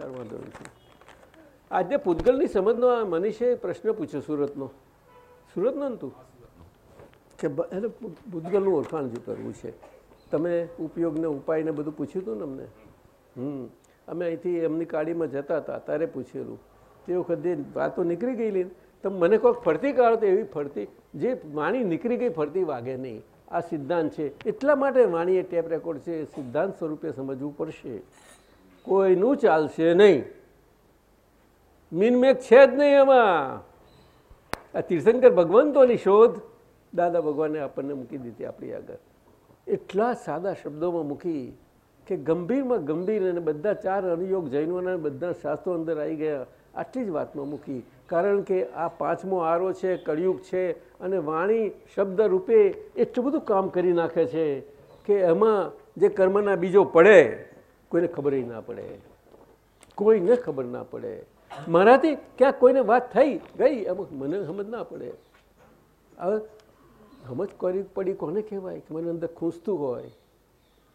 સારું વાંધો નથી. આજે પૂતગલની સમજનો આ મનીષે પ્રશ્ન પૂછ્યો સુરતનો. સુરતનો ને તું? કે એને પૂતગલનું ઓળખાણ જ કરવું છે. તમે ઉપયોગને ઉપાયને બધું પૂછ્યું હતું ને અમને? હમ. અમે અહીંથી એમની કાળીમાં જતા હતા ત્યારે પૂછેલું. તે વખતે વાતો નીકળી ગયેલી તો મને કોઈક ફરતી કાઢો તો એવી ફરતી. જે વાણી નીકળી ગઈ ફરતી વાગે નહીં. આ સિદ્ધાંત છે. એટલા માટે વાણી એ ટેપ રેકોર્ડ છે. સિદ્ધાંત સ્વરૂપે સમજવું પડશે. કોઈનું ચાલશે નહીં. મીનમેક છે જ નહીં એમાં આ તીર્થંકર ભગવંતોની શોધ દાદા ભગવાને આપણને મૂકી દીધી આપણી આગળ. એટલા સાદા શબ્દોમાં મૂકી કે ગંભીરમાં ગંભીર અને બધા ચાર અનુયોગ જૈનોના બધા શાસ્ત્રો અંદર આવી ગયા. આટલી જ વાતમાં મૂકી. કારણ કે આ પાંચમો આરો છે, કળિયુગ છે અને વાણી, શબ્દ રૂપે એટલું બધું કામ કરી નાખે છે કે એમાં જે કર્મના બીજો પડે કોઈને ખબર ના પડે. કોઈને ખબર ના પડે. મારાથી ક્યાં કોઈને વાત થઈ, ગઈ, એમાં મને સમજ ના પડે. હવે સમજ કરી પડી કોને કહેવાય? કે મને અંદર ખૂંસતું હોય.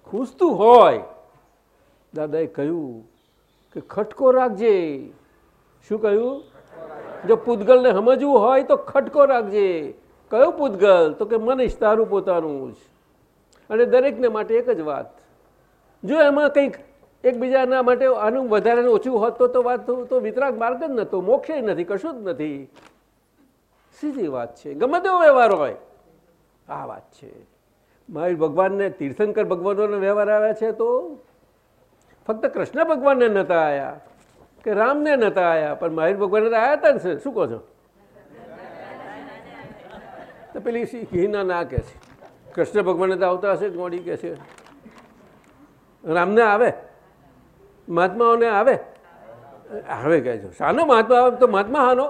ખૂંસતું હોય. દાદાએ કહ્યું કે ખટકો રાખજે. શું કહ્યું? જો પૂતગલને સમજવું હોય તો ખટકો રાખજે. કયો પૂતગલ? તો કે મને તારું પોતાનું જ. અને દરેકને માટે એક જ વાત. જો એમાં કંઈક એકબીજાના માટે આનું વધારે ઓછું હોત તો વાત તો- વિતરાગ માર્ગ જ નહોતો, મોક્ષે નથી, કશું જ નથી. સીધી વાત છે. ગમે તેવો વ્યવહાર હોય. આ વાત છે. મહાવીર ભગવાનને તીર્થંકર ભગવાનોનો વ્યવહાર આવ્યા છે તો ફક્ત કૃષ્ણ ભગવાનને નહોતા આવ્યા કે રામને નહોતા આવ્યા પણ મહાવીર ભગવાનને તો આવ્યા હતા ને શું કહો છો? તો પેલી હિના ના કહે છે. કૃષ્ણ ભગવાનને તો આવતા હશે મોડી કહે છે. રામને આવે? મહાત્માઓને આવે? આવે કહે છે શાનો મહાત્મા આવે તો મહાત્મા હાનો.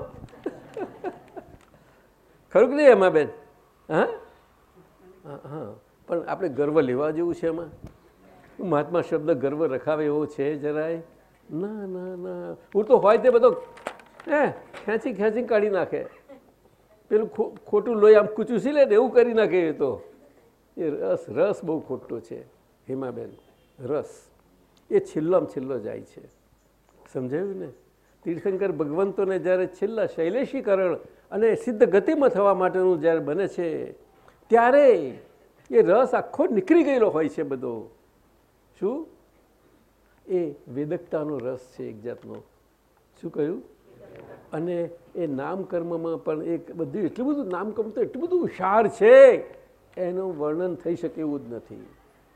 ખરું કે નહીં એમાં બેન? હા? હા પણ આપણે ગર્વ લેવા જેવું છે એમાં? મહાત્મા શબ્દ ગર્વ રખાવે એવો છે જરાય? ના ના ના. હું તો હોય તે બધો હે, ખેંચી ખેંચી કાઢી નાખે. પેલું ખોટું લોહી આમ કૂચુસી લે ને એવું કરી નાખે એ તો. એ રસ રસ બહુ ખોટો છે. હેમાબેન, રસ. એ છેલ્લામાં છેલ્લો જાય છે. સમજાયું ને? તીર્થંકર ભગવંતોને જ્યારે છેલ્લા શૈલેષીકરણ અને સિદ્ધ ગતિમાં થવા માટેનું જ્યારે બને છે, ત્યારે એ રસ આખો નીકળી ગયેલો હોય છે બધો. શું? એ વેદકતાનો રસ છે એક જાતનો. શું કહ્યું? અને એ નામકર્મમાં પણ એક બધું એટલું બધું નામકર્મ તો એટલું બધું હુશાર છે, એનું વર્ણન થઈ શકે એવું જ નથી.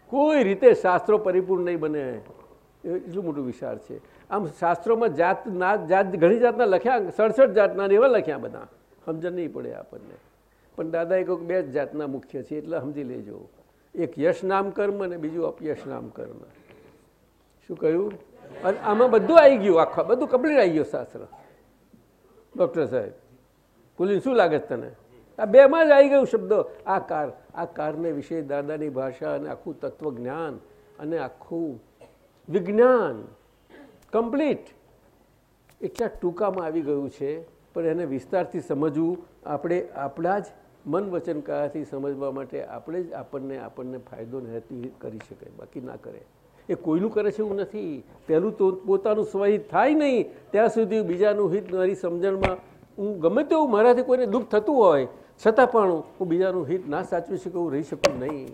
કોઈ રીતે શાસ્ત્રો પરિપૂર્ણ નહીં બને. એટલું મોટું વિશાળ છે. આમ શાસ્ત્રોમાં જાત નાત જાત ઘણી જાતના લખ્યા, સડસઠ જાતના એવા લખ્યા બધા. સમજણ નહીં પડે આપણને. પણ દાદા એક બે જ જાતના મુખ્ય છે એટલે સમજી લેજો. એક યશ નામ કર્મ અને બીજું અપયશ નામ કર્મ. શું કહ્યું? અને આમાં બધું આવી ગયું, આખા બધું કમ્પ્લીટ આવી ગયું શાસ્ત્ર. ડૉક્ટર સાહેબ બોલીને શું લાગે તને? આ બેમાં જ આવી ગયું શબ્દો. આ કાર, આ કારને વિશે દાદાની ભાષા અને આખું તત્વજ્ઞાન અને આખું વિજ્ઞાન. કમ્પ્લીટ એટલા ટૂંકામાં આવી ગયું છે, પણ એને વિસ્તારથી સમજવું, આપણે આપણા જ મન વચન સમજવા માટે આપણે જ આપણને આપણને ફાયદો નહીં કરી શકાય, બાકી ના કરે. એ કોઈનું કરે છે એવું નથી. પહેલું તો પોતાનું સ્વહિત થાય નહીં, ત્યાં સુધી બીજાનું હિત મારી સમજણમાં હું ગમે તેવું મારાથી કોઈને દુઃખ થતું હોય, છતાં પણ હું બીજાનું હિત ના સાચવી શકું, રહી શકું નહીં.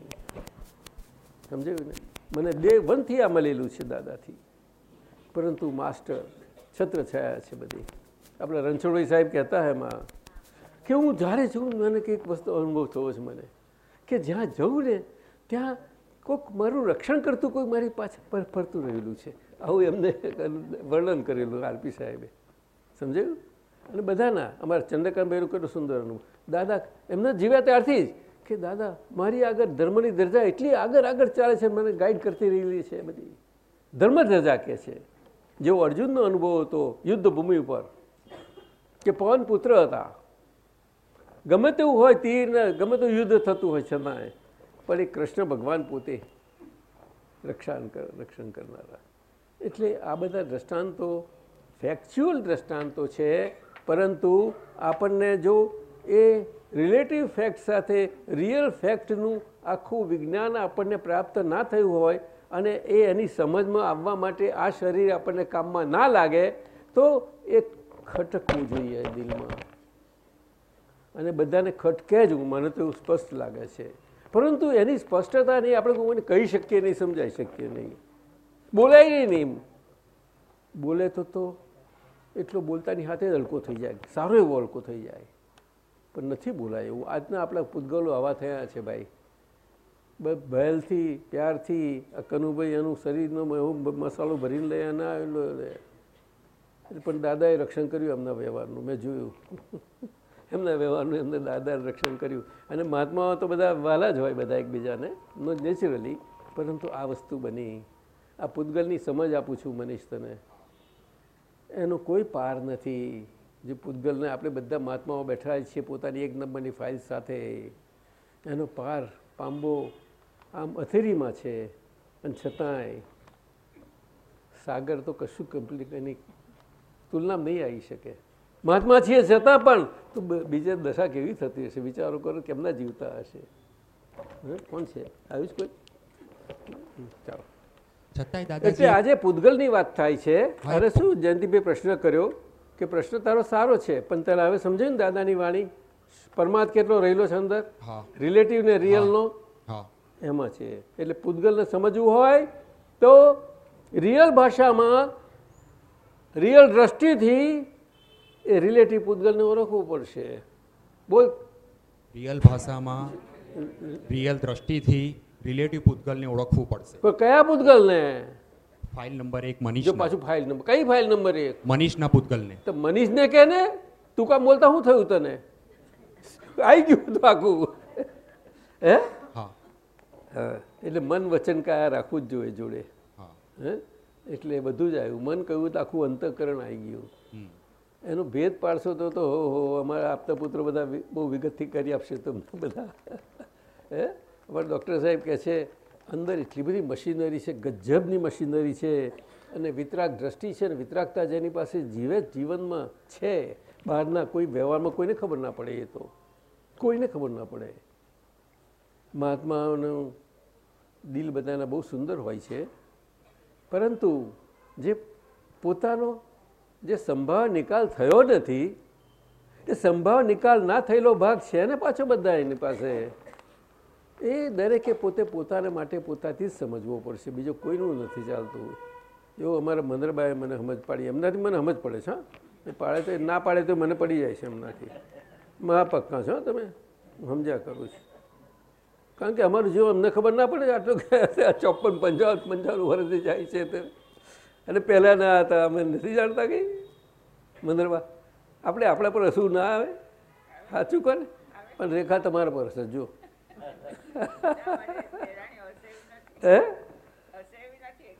સમજાયું ને? મને ડે વનથી આ મળેલું છે દાદાથી. પરંતુ માસ્ટર છત્ર છાયા છે બધી. આપણે રણછોડભાઈ સાહેબ કહેતા એમાં કે હું જ્યારે જઉં મને કંઈક વસ્તુ અનુભવ થયો છે મને. કે જ્યાં જઉં ને ત્યાં કોઈક મારું રક્ષણ કરતું કોઈ મારી પાછળ ફરતું રહેલું છે. આવું એમને વર્ણન કરેલું આરપી સાહેબે. સમજાયું? અને બધાના, અમારા ચંદ્રકાંતભાઈનું કેટલું સુંદર અનુભવ. દાદા, એમના જીવ્યા ત્યારથી જ કે, દાદા, મારી આગળ ધર્મની દરજા એટલી આગળ આગળ ચાલે છે, મને ગાઈડ કરતી રહેલી છે બધી. ધર્મ દરજા કહે છે? જેવો અર્જુનનો અનુભવ હતો યુદ્ધ ભૂમિ ઉપર, કે પવન પુત્ર હતા. ગમે તેવું હોય તીરને ગમે તેવું યુદ્ધ થતું હોય છતાંય, પણ એ કૃષ્ણ ભગવાન પોતે રક્ષણ રક્ષણ કરનારા. એટલે આ બધા દ્રષ્ટાંતો ફેક્ચ્યુઅલ દ્રષ્ટાંતો છે, પરંતુ આપણને જો એ રિલેટિવ ફેક્ટ સાથે રિયલ ફેક્ટનું આખું વિજ્ઞાન આપણને પ્રાપ્ત ના થયું હોય અને એ એની સમજમાં આવવા માટે આ શરીર આપણને કામમાં ના લાગે, તો એ ખટકવું જોઈએ દિલમાં. અને બધાને ખટકે જ મને તો એવું સ્પષ્ટ લાગે છે. પરંતુ એની સ્પષ્ટતા નહીં, આપણે કોઈને કહી શકીએ નહીં, સમજાઈ શકીએ નહીં. બોલાય નહીં બોલે તો તો, એટલો બોલતાની હાથે જ હલકો થઈ જાય. સારો એવો હલકો થઈ જાય. પણ નથી બોલાય એવું. આજના આપણા પૂતગલો આવા થયા છે ભાઈ. ભયલથી, પ્યારથી, આ કનુભાઈ એનું શરીરનો એવો મસાલો ભરીને લઈ ના આવેલો પણ દાદાએ રક્ષણ કર્યું એમના વ્યવહારનું. મેં જોયું. એમના વ્યવહારનું એમને દાદાએ રક્ષણ કર્યું. અને મહાત્માઓ તો બધા વાલા જ હોય બધા એકબીજાને. નેચરલી. પરંતુ આ વસ્તુ બની. આ પૂતગલની સમજ આપું છું મનીષ તને. એનો કોઈ પાર નથી. જે પૂતગલને આપણે બધા મહાત્માઓ બેઠા છીએ પોતાની એક નંબરની ફાઇલ સાથે. એનો પાર પાંબો આમ અથેરીમાં છે અને છતાંય સાગર તો કશું કમ્પ્લીટ એની તુલનામાં નહીં આવી શકે. મહાત્મા છીએ છતાં પણ તો બીજે દશા કેવી થતી હશે? વિચારો કરો કેમના જીવતા હશે? કોણ છે? આવ્યું જ કોઈ ચાલો. છતાંય આજે પૂતગલની વાત થાય છે. અરે શું જયંતિભાઈ પ્રશ્ન કર્યો? કે પ્રશ્ન તારો સારો છે પણ તારે હવે સમજાયું ને દાદાની વાણી? પરમાર્થ કેટલો રહેલો છે અંદર? રિલેટિવ ને રિયલનો એમાં છે. એટલે પૂતગલને સમજવું હોય તો રિયલ ભાષામાં રિયલ દ્રષ્ટિથી એ રિલેટિવ પૂતગલને ઓળખવું પડશે. બોલ. રિયલ ભાષામાં રિયલ દ્રષ્ટિથી રિલેટિવ પૂતગલને ઓળખવું પડશે. કયા પૂતગલને? ફાઇલ નંબર એક જો મનીષ પાછું ફાઇલ નંબર કઈ ફાઇલ નંબર એક? મનીષના પૂતગલને તો મનીષને કે ને તું કામ બોલતા શું થયું તને? આવી ગયું તો આખું. હે? હા. હા એટલે મન વચન કાયા રાખવું જ જોઈએ જોડે. હે. એટલે બધું જ આવ્યું. મન કહ્યું તો આખું અંતઃકરણ આવી ગયું. એનો ભેદ પાડશો તો તો હો હો અમારા આપતા પુત્રો બધા બહુ વિગતથી કરી આપશે તમને બધા. હે? અમારા ડૉક્ટર સાહેબ કહે છે અંદર એટલી બધી મશીનરી છે, ગજબની મશીનરી છે અને વિતરાગ દ્રષ્ટિ છે અને વિતરાગતા જેની પાસે જીવે જીવનમાં છે. બહારના કોઈ વ્યવહારમાં કોઈને ખબર ના પડે એ તો. કોઈને ખબર ના પડે. મહાત્માઓનું દિલ બધાના બહુ સુંદર હોય છે. પરંતુ જે પોતાનો જે સંભાવ નિકાલ થયો નથી, એ સંભાવ નિકાલ ના થયેલો ભાગ છે ને પાછો બધા એની પાસે. એ દરેકે પોતે પોતાને માટે પોતાથી જ સમજવો પડશે. બીજો કોઈનું નથી ચાલતું. એવું અમારા મંદરબાએ મને સમજ પાડી, એમનાથી મને સમજ પડે છે એ પાડે તો ના પાડે તો મને પડી જાય છે એમનાથી. મહા પક્કા છો તમે? હું સમજ્યા કરું છું. કારણ કે અમારું જીવન અમને ખબર ના પડે આટલું ચોપન પંચાવન પંચાવન વર્ષથી જાય છે તે. અને પહેલાં ના હતા, અમે નથી જાણતા કંઈ મંદરબા. આપણે આપણા પર હસવું ના આવે. સાચું કરે પણ રેખા તમારા પર હશે જો હે?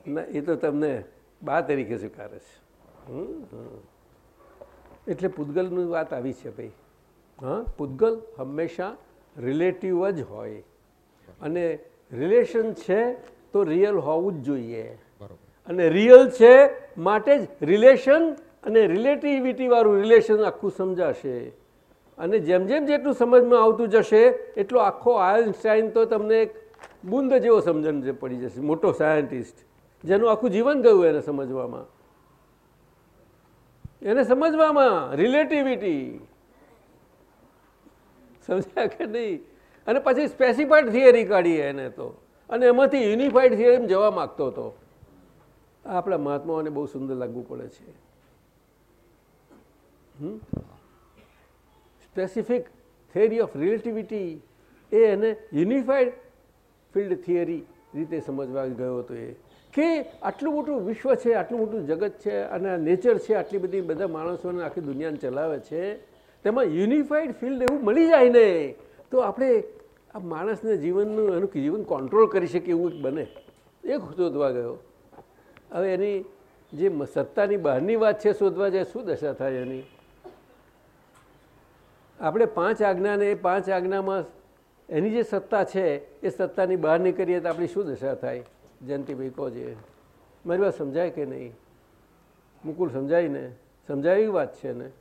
ના એ તો તમને બા તરીકે સ્વીકારે છે. એટલે પૂતગલની વાત આવી છે ભાઈ. હા પૂતગલ હંમેશા રિલેટિવ જ હોય. અને રિલેશન છે તો રિયલ હોવું જ જોઈએ. અને રિયલ છે માટે જ રિલેશન અને રિલેટિવિટી વાળું રિલેશન આખું સમજાશે. અને જેમ જેમ જેટલું સમજમાં આવતું જશે, એટલો આખો આયન્સ્ટાઈન તો તમને એક બુંદ જેવો સમજણ પડી જશે, મોટો સાયન્ટિસ્ટ, જેનું આખું જીવન ગયું એને સમજવામાં. એને સમજવામાં, રિલેટિવિટી. સમજ્યા કે નહીં? અને પછી સ્પેસિફાઈડ થિયરી કાઢી એને તો. અને એમાંથી યુનિફાઈડ થિયરી જવા માગતો હતો. આપણા મહાત્માઓને બહુ સુંદર લાગવું પડે છે. સ્પેસિફિક થિયરી ઓફ રિલેટિવિટી એ એને યુનિફાઈડ ફિલ્ડ થિયરી રીતે સમજવા ગયો હતો એ. કે આટલું મોટું વિશ્વ છે, આટલું મોટું જગત છે અને નેચર છે, આટલી બધી બધા માણસોને આખી દુનિયાને ચલાવે છે, તેમાં યુનિફાઈડ ફિલ્ડ એવું મળી જાય ને, તો આપણે આ માણસને જીવનનું એનું જીવન કંટ્રોલ કરી શકીએ એવું એક બને. એ શોધવા ગયો. હવે એની જે સત્તાની બહારની વાત છે શોધવા જાય, શું દશા થાય એની? આપણે પાંચ આજ્ઞાને પાંચ આજ્ઞામાં એની જે સત્તા છે, એ સત્તાની બહાર નીકળીએ તો આપણી શું દશા થાય? જયંતિભાઈ કહો છે મારી વાત સમજાય કે નહીં? મુકુલ સમજાય ને? સમજાવી વાત છે ને?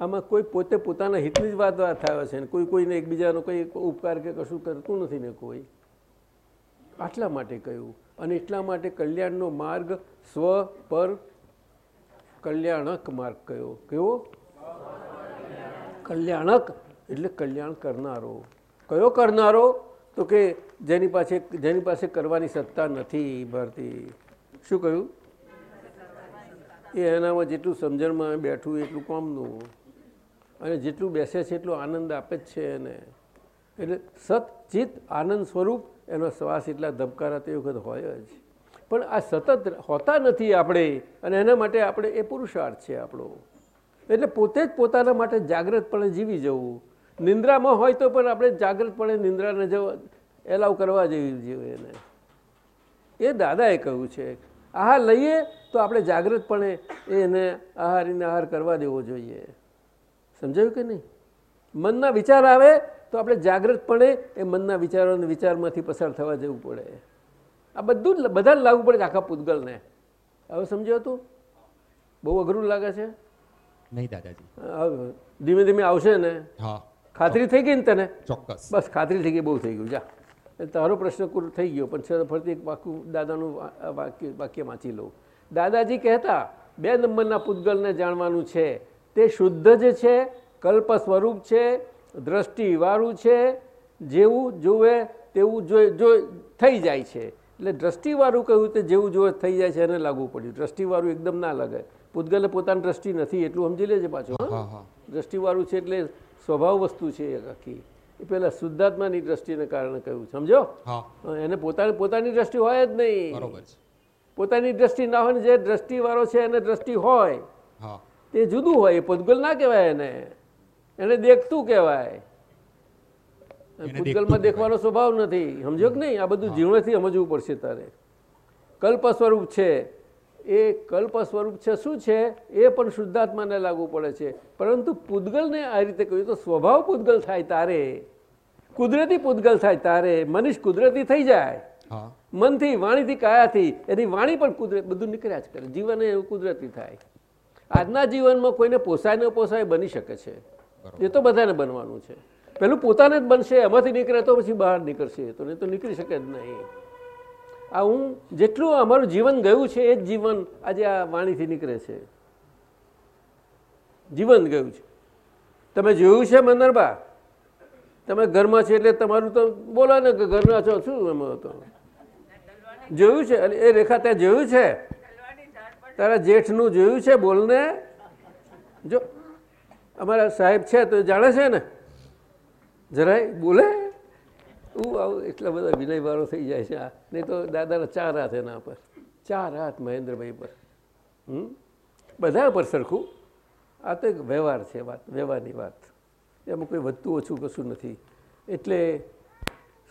આમાં કોઈ પોતે પોતાના હિતની જ વાત વાત થયો છે ને? કોઈ કોઈને એકબીજાનો કંઈ ઉપકાર કે કશું કરતું નથી ને કોઈ? આટલા માટે કહ્યું. અને એટલા માટે કલ્યાણનો માર્ગ સ્વ પર કલ્યાણક માર્ગ કયો? કેવો? કલ્યાણક, એટલે કલ્યાણ કરનારો. કયો કરનારો? તો કે જેની પાસે જેની પાસે કરવાની સત્તા નથી ભરતી. શું કહ્યું? એ એનામાં જેટલું સમજણમાં બેઠું એટલું કોમનું. અને જેટલું બેસે છે એટલો આનંદ આપે જ છે એને. એટલે સતચિત આનંદ સ્વરૂપ, એનો શ્વાસ એટલા ધબકારા તે વખત હોય જ. પણ આ સતત હોતા નથી આપણે, અને એના માટે આપણે એ પુરુષાર્થ છે આપણો. એટલે પોતે જ પોતાના માટે જાગ્રતપણે જીવી જવું. નિંદ્રામાં હોય તો પણ આપણે જાગ્રતપણે નિંદ્રાને જવા, એલાવ કરવા જેવી જોઈએ એને. એ દાદાએ કહ્યું છે આહાર લઈએ તો આપણે જાગૃતપણે એને આહારીને આહાર કરવા દેવો જોઈએ. સમજાયું કે નહીં? મનના વિચાર આવે તો આપણે જાગૃતપણે એ મનના વિચારોને વિચારમાંથી પસાર થવા જવું પડે. આ બધું બધાને લાગુ પડે આખા પૂતગલને. હવે સમજ્યો તું? બહુ અઘરું લાગે છે? નહીં દાદાજી. ધીમે ધીમે આવશે ને? હા. ખાતરી થઈ ગઈ ને તને? ચોક્કસ. બસ ખાતરી થઈ ગઈ બહુ થઈ ગયું. જા. તારો પ્રશ્ન પૂરો થઈ ગયો પણ ફરતી એક પાકું દાદાનું વાક્ય વાક્ય વાંચી લઉં. દાદાજી કહેતા બે નંબરના પૂતગલને જાણવાનું છે. તે શુદ્ધ જ છે કલ્પ સ્વરૂપ છે દ્રષ્ટિવાળું છે જેવું જુએ તેવું જોઈ થઈ જાય છે. એટલે દ્રષ્ટિવાળું કહ્યું તે જેવું જોવે થઈ જાય છે એને લાગવું પડ્યું. દ્રષ્ટિવાળું એકદમ ના લાગે. પૂતગલને પોતાની દ્રષ્ટિ નથી એટલું સમજી લેજે પાછું દ્રષ્ટિવાળું છે એટલે સ્વભાવ વસ્તુ છે આખી. એ પેલા શુદ્ધાત્માની દ્રષ્ટિને કારણે કહ્યું સમજો? એને પોતાની પોતાની દ્રષ્ટિ હોય જ નહીં. પોતાની દ્રષ્ટિ ના હોય જે દ્રષ્ટિવાળો છે એને દ્રષ્ટિ હોય તે જુદું હોય એ પૂતગલ ના કહેવાય એને. એને દેખતું કહેવાય. દેખતું દેખવાનો સ્વભાવ નથી સમજો કે નહીં? આ બધું જીવણેથી સમજવું પડશે તારે. કલ્પ સ્વરૂપ છે. એ કલ્પ સ્વરૂપ છે શું છે? એ પણ શુદ્ધાત્માને લાગુ પડે છે. પરંતુ પૂદગલને આ રીતે કહ્યું તો સ્વભાવ પૂદગલ થાય તારે. કુદરતી પૂદગલ થાય તારે. મનીષ કુદરતી થઈ જાય. મનથી વાણીથી કાયાથી એની વાણી પણ કુદરત બધું નીકળ્યા જ કરે. જીવન એવું કુદરતી થાય. આજના જીવનમાં કોઈને પોસાય ન પોસાય બની શકે છે. એ તો બધાને બનવાનું છે. પેલું પોતાને જ બનશે એમાંથી નીકળે તો પછી બહાર નીકળશે. તો નહીં તો નીકળી શકે જ નહીં. આ હું જેટલું અમારું જીવન ગયું છે, એ જ જીવન આજે આ વાણીથી નીકળે છે. જીવન ગયું છે. તમે જોયું છે મંદરબા તમે ઘરમાં છે એટલે તમારું તો બોલો ને કે ઘરના છો, શું એમાં તો જોયું છે? એ રેખા ત્યાં જોયું છે? તારા જેઠનું જોયું છે બોલને? જો, અમારા સાહેબ છે તો જાણે છે ને? જરાય બોલે? હું આવું એટલા બધા વિનયવાળો થઈ જાય છે આ. નહીં તો દાદાના ચાર હાથ એના પર. ચાર હાથ મહેન્દ્રભાઈ પર. હમ? બધા પર સરખું. આ તો એક વ્યવહાર છે વાત વ્યવહારની વાત. એમાં કોઈ વધતું ઓછું કશું નથી. એટલે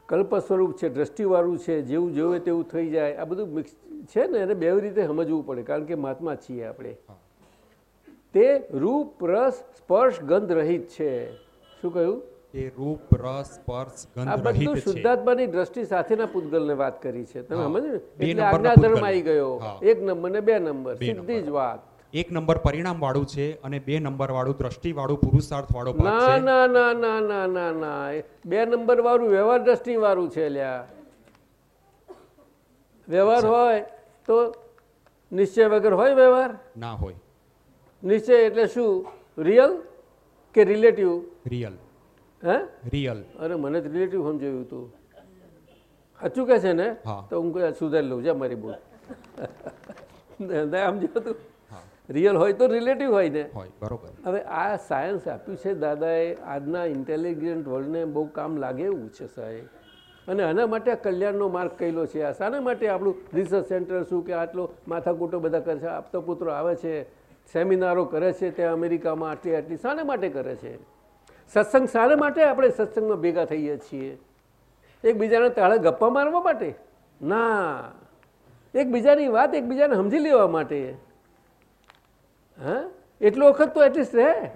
કલ્પ સ્વરૂપ છે દ્રષ્ટિવાળું છે જેવું જોવે તેવું થઈ જાય. આ બધું મિક્સ છે ને એને બે રીતે સમજવું પડે કારણ કે મહાત્મા છીએ આપણે. તે રૂપ રસ સ્પર્શ ગંધ રહિત છે. શું કહ્યું? એ રૂપ રસ સ્પર્શ ગંધ રહિત છે. શુદ્ધાત્માની દ્રષ્ટિ સાથેના પૂતગલને વાત કરી છે. તમે. સમજ એટલે આજ્ઞા ધર્મ આવી ગયો. એક નંબર ને બે નંબર. સીધી જ વાત. એક નંબર પરિણામ વાળું છે અને બે નંબર વાળું દ્રષ્ટિ વાળું પુરુષાર્થ વાળો ના ના ના ના ના ના. ના બે નંબર વાળું વ્યવહાર દ્રષ્ટિ વાળું છે લ્યા. વ્યવહાર હોય તો નિશ્ચય વગર હોય વ્યવહાર? ના હોય. નિશ્ચય એટલે શું? રિયલ કે રિલેટિવ રિયલ હે? રિયલ અરે મને રિલેટિવ સમજાયું હતું સાચું કે છે ને? તો હું સુધારી લઉં છે મારી બોલ. સમજો તું. રિયલ હોય તો રિલેટિવ હોય ને. બરોબર. હવે આ સાયન્સ આપ્યું છે દાદાએ આજના ઇન્ટેલિજન્ટ વર્લ્ડને બહુ કામ લાગે એવું છે સાહેબ. અને આના માટે આ કલ્યાણનો માર્ગ કહેલો છે. આ શાના માટે આપણું રિસર્ચ સેન્ટર શું કે આટલો માથાકૂટો બધા કરે છે? આપતો પુત્રો આવે છે સેમિનારો કરે છે ત્યાં અમેરિકામાં આટલી આટલી શાના માટે કરે છે? સત્સંગ શાના માટે આપણે સત્સંગમાં ભેગા થઈએ છીએ. એકબીજાને તાળે ગપ્પા મારવા માટે? ના. એકબીજાની વાત એકબીજાને સમજી લેવા માટે. હા? એટલો વખત તો એટલીસ્ટ રહે.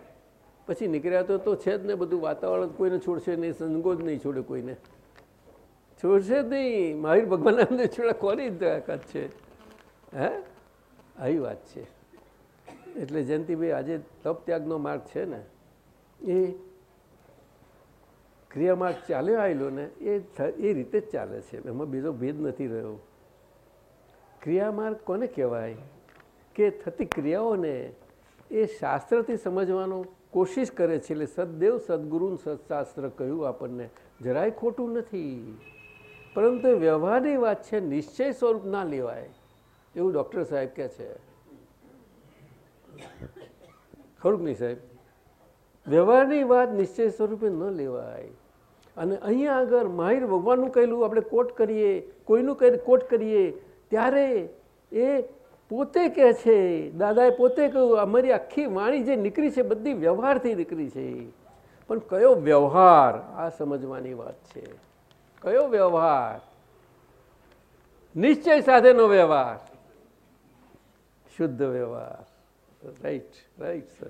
પછી નીકળ્યા તો તો છે જ ને બધું વાતાવરણ કોઈને છોડશે નહીં સંગો જ નહીં છોડે કોઈને. છોડશે જ નહીં. મહાવીર ભગવાન એમને છોડે કોની તાકાત છે? હે? આવી વાત છે. એટલે જયંતિભાઈ, આજે તપ ત્યાગનો માર્ગ છે ને? એ ક્રિયા માર્ગ ચાલ્યો આવેલો ને એ એ રીતે જ ચાલે છે. એમાં બીજો ભેદ નથી રહ્યો. ક્રિયામાર્ગ કોને કહેવાય? કે થતી ક્રિયાઓને એ શાસ્ત્રથી સમજવાનો કોશિશ કરે છે. એટલે સદદેવ, સદગુરુ સદશાસ્ત્ર કહ્યું આપણને, જરાય ખોટું નથી. પરંતુ વ્યવહારની વાત છે, નિશ્ચય સ્વરૂપ ના લેવાય. એવું ડૉક્ટર સાહેબ કહે છે. ખરું નહીં સાહેબ? વ્યવહારની વાત નિશ્ચય સ્વરૂપે ન લેવાય. અને અહીંયા આગળ માહિર ભગવાનનું કહેલું, આપણે કોટ કરીએ, કોઈનું કહે કોટ કરીએ, ત્યારે એ પોતે કહે છે, દાદાએ પોતે કહ્યું, અમારી આખી વાણી જે નીકળી છે, બધી વ્યવહારથી નીકળી છે. પણ કયો વ્યવહાર? આ સમજવાની વાત છે. કયો વ્યવહાર? નિશ્ચય સાથેનો વ્યવહાર. શુદ્ધ વ્યવહાર. રાઈટ રાઈટ સર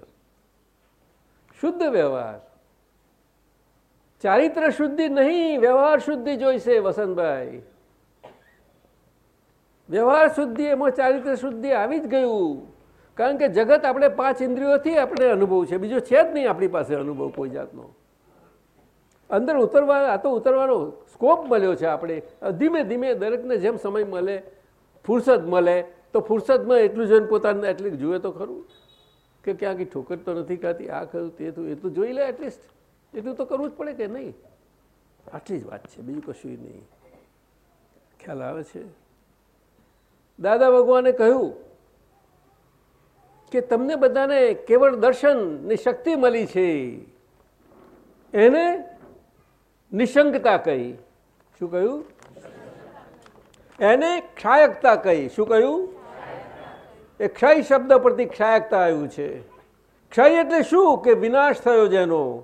શુદ્ધ વ્યવહાર. ચારિત્ર શુદ્ધિ નહીં, વ્યવહાર શુદ્ધિ જોઈશે વસંતભાઈ. વ્યવહાર શુદ્ધિ એમાં ચારિત્ર શુદ્ધિ આવી જ ગયું. કારણ કે જગત આપણે પાંચ ઇન્દ્રિયોથી આપણે અનુભવ છે. બીજો છે જ નહીં આપણી પાસે અનુભવ કોઈ જાતનો. અંદર ઉતરવા, આ તો ઉતરવાનો સ્કોપ મળ્યો છે આપણે. ધીમે ધીમે દરેકને જેમ સમય મળે, ફુરસદ મળે, તો ફુરસદમાં એટલું જોઈને પોતાને એટલી જુએ તો ખરું. કે ક્યાંક ઠોકર તો નથી ખાતી, આ ખરું, તે તો, એ તો જોઈ લે એટલીસ્ટ એટલું તો કરવું જ પડે કે નહીં? આટલી જ વાત છે, બીજું કશું નહીં. ખ્યાલ આવે છે? દાદા ભગવાને કહ્યું કે તમને બધાને કેવળ દર્શનની શક્તિ મળી છે. એને નિશંકતા કહી. શું કહ્યું? એને ક્ષાયકતા કહી. શું કહ્યું? એ ક્ષય શબ્દ પરથી ક્ષાયકતા આવ્યું છે. ક્ષય એટલે શું? કે વિનાશ થયો જેનો.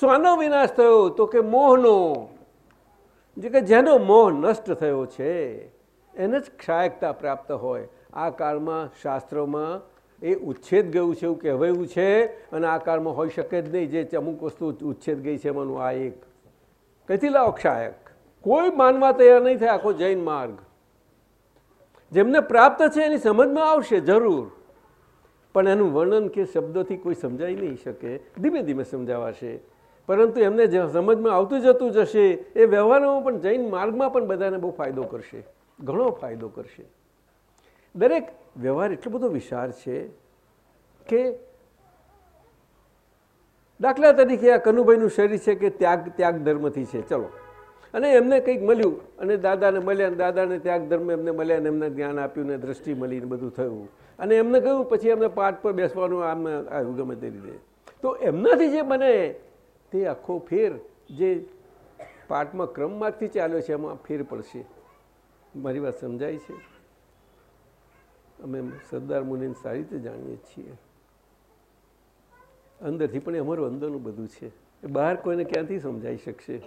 સ્વનો વિનાશ થયો તો કે મોહનો. જે કે જેનો મોહ નષ્ટ થયો છે, એને જ ક્ષાયકતા પ્રાપ્ત હોય. આ કાળમાં શાસ્ત્રોમાં એ ઉચ્છેદ ગયું છે એવું કહેવાયું છે, અને આ કાળમાં હોઈ શકે જ નહીં. જે અમુક વસ્તુ ઉચ્છેદ ગઈ છે એમાંનું આ એક. કઈથી લાવો ક્ષાયક. કોઈ માનવા તૈયાર નહીં થાય આખો જૈન માર્ગ. જેમને પ્રાપ્ત છે એની સમજમાં આવશે જરૂર. પણ એનું વર્ણન કે શબ્દોથી કોઈ સમજાઈ નહીં શકે. ધીમે ધીમે સમજાવાશે. પરંતુ એમને સમજમાં આવતું જતું જશે, એ વ્યવહારોમાં પણ જૈન માર્ગમાં પણ બધાને બહુ ફાયદો કરશે, ઘણો ફાયદો કરશે. દરેક વ્યવહાર એટલો બધો વિશાળ છે કે દાખલા તરીકે આ કનુભાઈનું શરીર છે કે ત્યાગ ત્યાગ ધર્મથી છે. ચલો. અને એમને કંઈક મળ્યું અને દાદાને મળ્યા દાદાને ત્યાગ ધર્મ એમને મળ્યા એમને જ્ઞાન આપ્યું ને દ્રષ્ટિ મળીને બધું થયું. અને એમને કહ્યું, પછી એમને પાઠ પર બેસવાનું આમ આવ્યું ગમે તે રીતે. તો એમનાથી જે બને તે આખો ફેર જે પાઠમાં ક્રમમાંથી ચાલ્યો છે, એમાં ફેર પડશે. મારી વાત સમજાય છે? અમે સરદાર મુનિને સારી રીતે જાણીએ છીએ. અંદરથી પણ અમારું અંદરનું બધું છે. એ બહાર કોઈને ક્યાંથી સમજાઈ શકશે?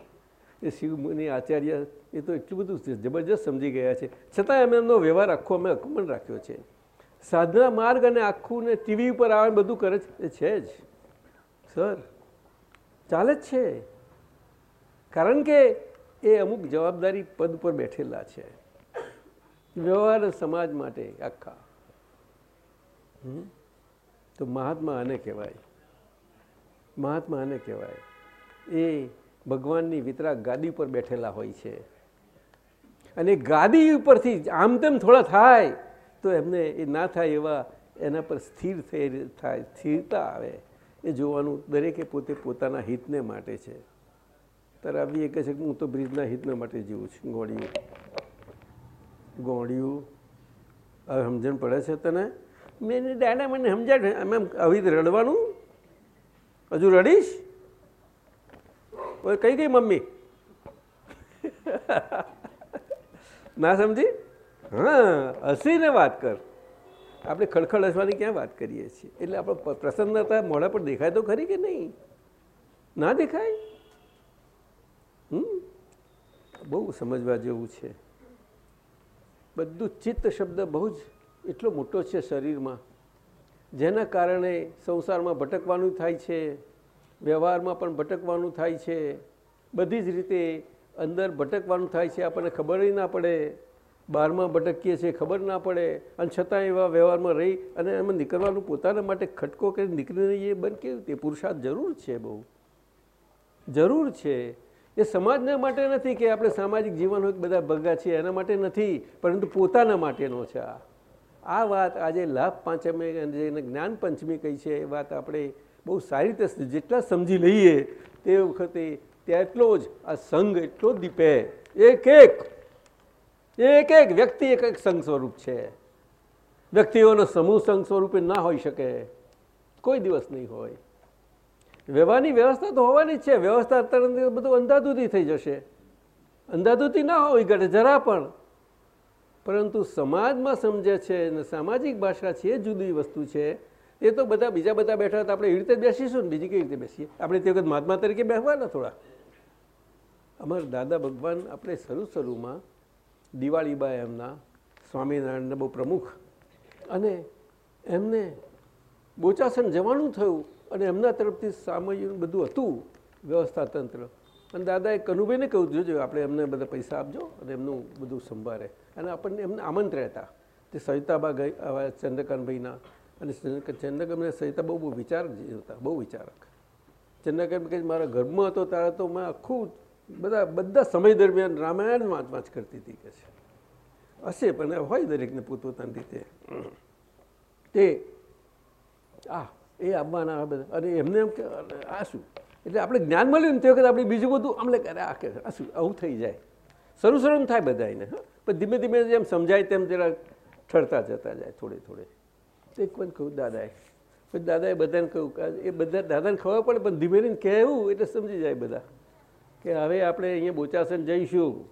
એ શિવ મુનિ, આચાર્ય, એ તો એટલું બધું જબરજસ્ત સમજી ગયા છે. છતાં અમે એમનો વ્યવહાર આખો અમે અકમણ રાખ્યો છે. સાધના માર્ગ અને આખું ને ટીવી ઉપર આવે બધું કરે છે? એ છે જ. સર ચાલે જ છે. કારણ કે એ અમુક જવાબદારી પદ પર બેઠેલા છે. વ્યવહાર સમાજ માટે આખા. તો મહાત્મા આને કહેવાય. મહાત્મા આને કહેવાય. એ ભગવાનની વિતરા ગાદી ઉપર બેઠેલા હોય છે. અને ગાદી ઉપરથી આમ તેમ થોડા થાય, તો એમને એ ના થાય એવા એના પર સ્થિર થઈ, થાય, સ્થિરતા આવે. એ જોવાનું દરેકે પોતે પોતાના હિતને માટે છે. ત્યારે આવી એ કહે છે કે હું તો બ્રિજના હિતના માટે જીવું છું. ગોળિયું ગોળિયું હવે સમજણ પડે છે તને? મેં દાદા મને સમજાડ એમ આવી રીતે રડવાનું? હજુ રડીશ? કઈ ગઈ મમ્મી? ના સમજી? હા, હસીને વાત કર. આપણે ખડખડ હસવાની ક્યાં વાત કરીએ છીએ? એટલે આપણે પ્રસન્નતા મોઢા પર દેખાય તો ખરી કે નહીં? ના દેખાય? હમ? બહુ સમજવા જેવું છે. બધું ચિત્ત શબ્દ બહુ જ એટલો મોટો છે શરીરમાં. જેના કારણે સંસારમાં ભટકવાનું થાય છે, વ્યવહારમાં પણ ભટકવાનું થાય છે. બધી જ રીતે અંદર ભટકવાનું થાય છે, આપણને ખબર ના પડે. બહારમાં ભટકીએ છીએ, ખબર ના પડે. અને છતાં એવા વ્યવહારમાં રહી અને એમાં નીકળવાનું પોતાના માટે ખટકો કરી નીકળી રહીએ બંધ કેવું તે પુરુષાર્થ જરૂર છે બહુ. જરૂર છે. એ સમાજના માટે નથી કે આપણે સામાજિક જીવન હોય બધા ભગા છીએ, એના માટે નથી, પરંતુ પોતાના માટેનો છે આ. વાત આજે લાભ પાંચમે જેને જ્ઞાન પંચમી કહી છે, એ વાત આપણે બહુ સારી રીતે જેટલા સમજી લઈએ તે વખતે તેટલો જ આ સંઘ એટલો દીપે. એક એક એક એક વ્યક્તિ એક એક સંઘ સ્વરૂપ છે. વ્યક્તિઓનો સમૂહ સંઘ સ્વરૂપે ના હોઈ શકે. કોઈ દિવસ નહીં હોય. વ્યવહારની વ્યવસ્થા તો હોવાની જ છે. વ્યવસ્થા અત્યારે બધું અંધાધૂધી થઈ જશે. અંધાધૂતી ના હોવી ઘટે, જરા પણ. પરંતુ સમાજમાં સમજે છે અને સામાજિક ભાષા છે, એ જુદી વસ્તુ છે. એ તો બધા બીજા બધા બેઠા હતા, આપણે એવી રીતે બેસીશું ને બીજી કઈ રીતે બેસીએ? આપણે તે વખત મહાત્મા તરીકે બેસવાના થોડા. અમારા દાદા ભગવાન આપણે શરૂ શરૂમાં દિવાળીબા એમના સ્વામિનારાયણના બહુ પ્રમુખ. અને એમને બોચાસન જવાનું થયું અને એમના તરફથી સામયિક બધું હતું, વ્યવસ્થા તંત્ર. અને દાદાએ કનુભાઈને કહ્યું જોજો આપણે એમને બધા પૈસા આપજો અને એમનું બધું સંભાળે. અને આપણને એમને આમંત્ર હતા તે સવિતાબા ગઈ આવા ચંદ્રકાંતભાઈના અને ચંદ્રકાંતને સહિતા બહુ બહુ વિચાર હતા, બહુ વિચારક. ચંદ્રકાંત કે મારા ઘરમાં હતો ત્યારે તો મેં આખું બધા બધા સમય દરમિયાન રામાયણ વાંચ વાંચ કરતી હતી કે છે. હશે, પણ હોય દરેકને પોતપોતાની રીતે. તે આ, એ આવવાના બધા. અને એમને એમ કે આ શું? એટલે આપણે જ્ઞાન મળ્યું ને તે વખતે આપણે બીજું બધું આમલે કરે આ કે, આ શું? આવું થઈ જાય. શરૂ શરૂ થાય બધા એને પણ ધીમે ધીમે જેમ સમજાય તેમ જરા ઠરતા જતા જાય થોડે થોડે. એક પણ કહ્યું, દાદાએ. પછી દાદાએ બધાને કહ્યું એ બધા દાદાને ખબર પડે, પણ ધીમે ધીમે કહેવું એટલે સમજી જાય બધા. કે હવે આપણે અહીંયા બોચાસન જઈશું.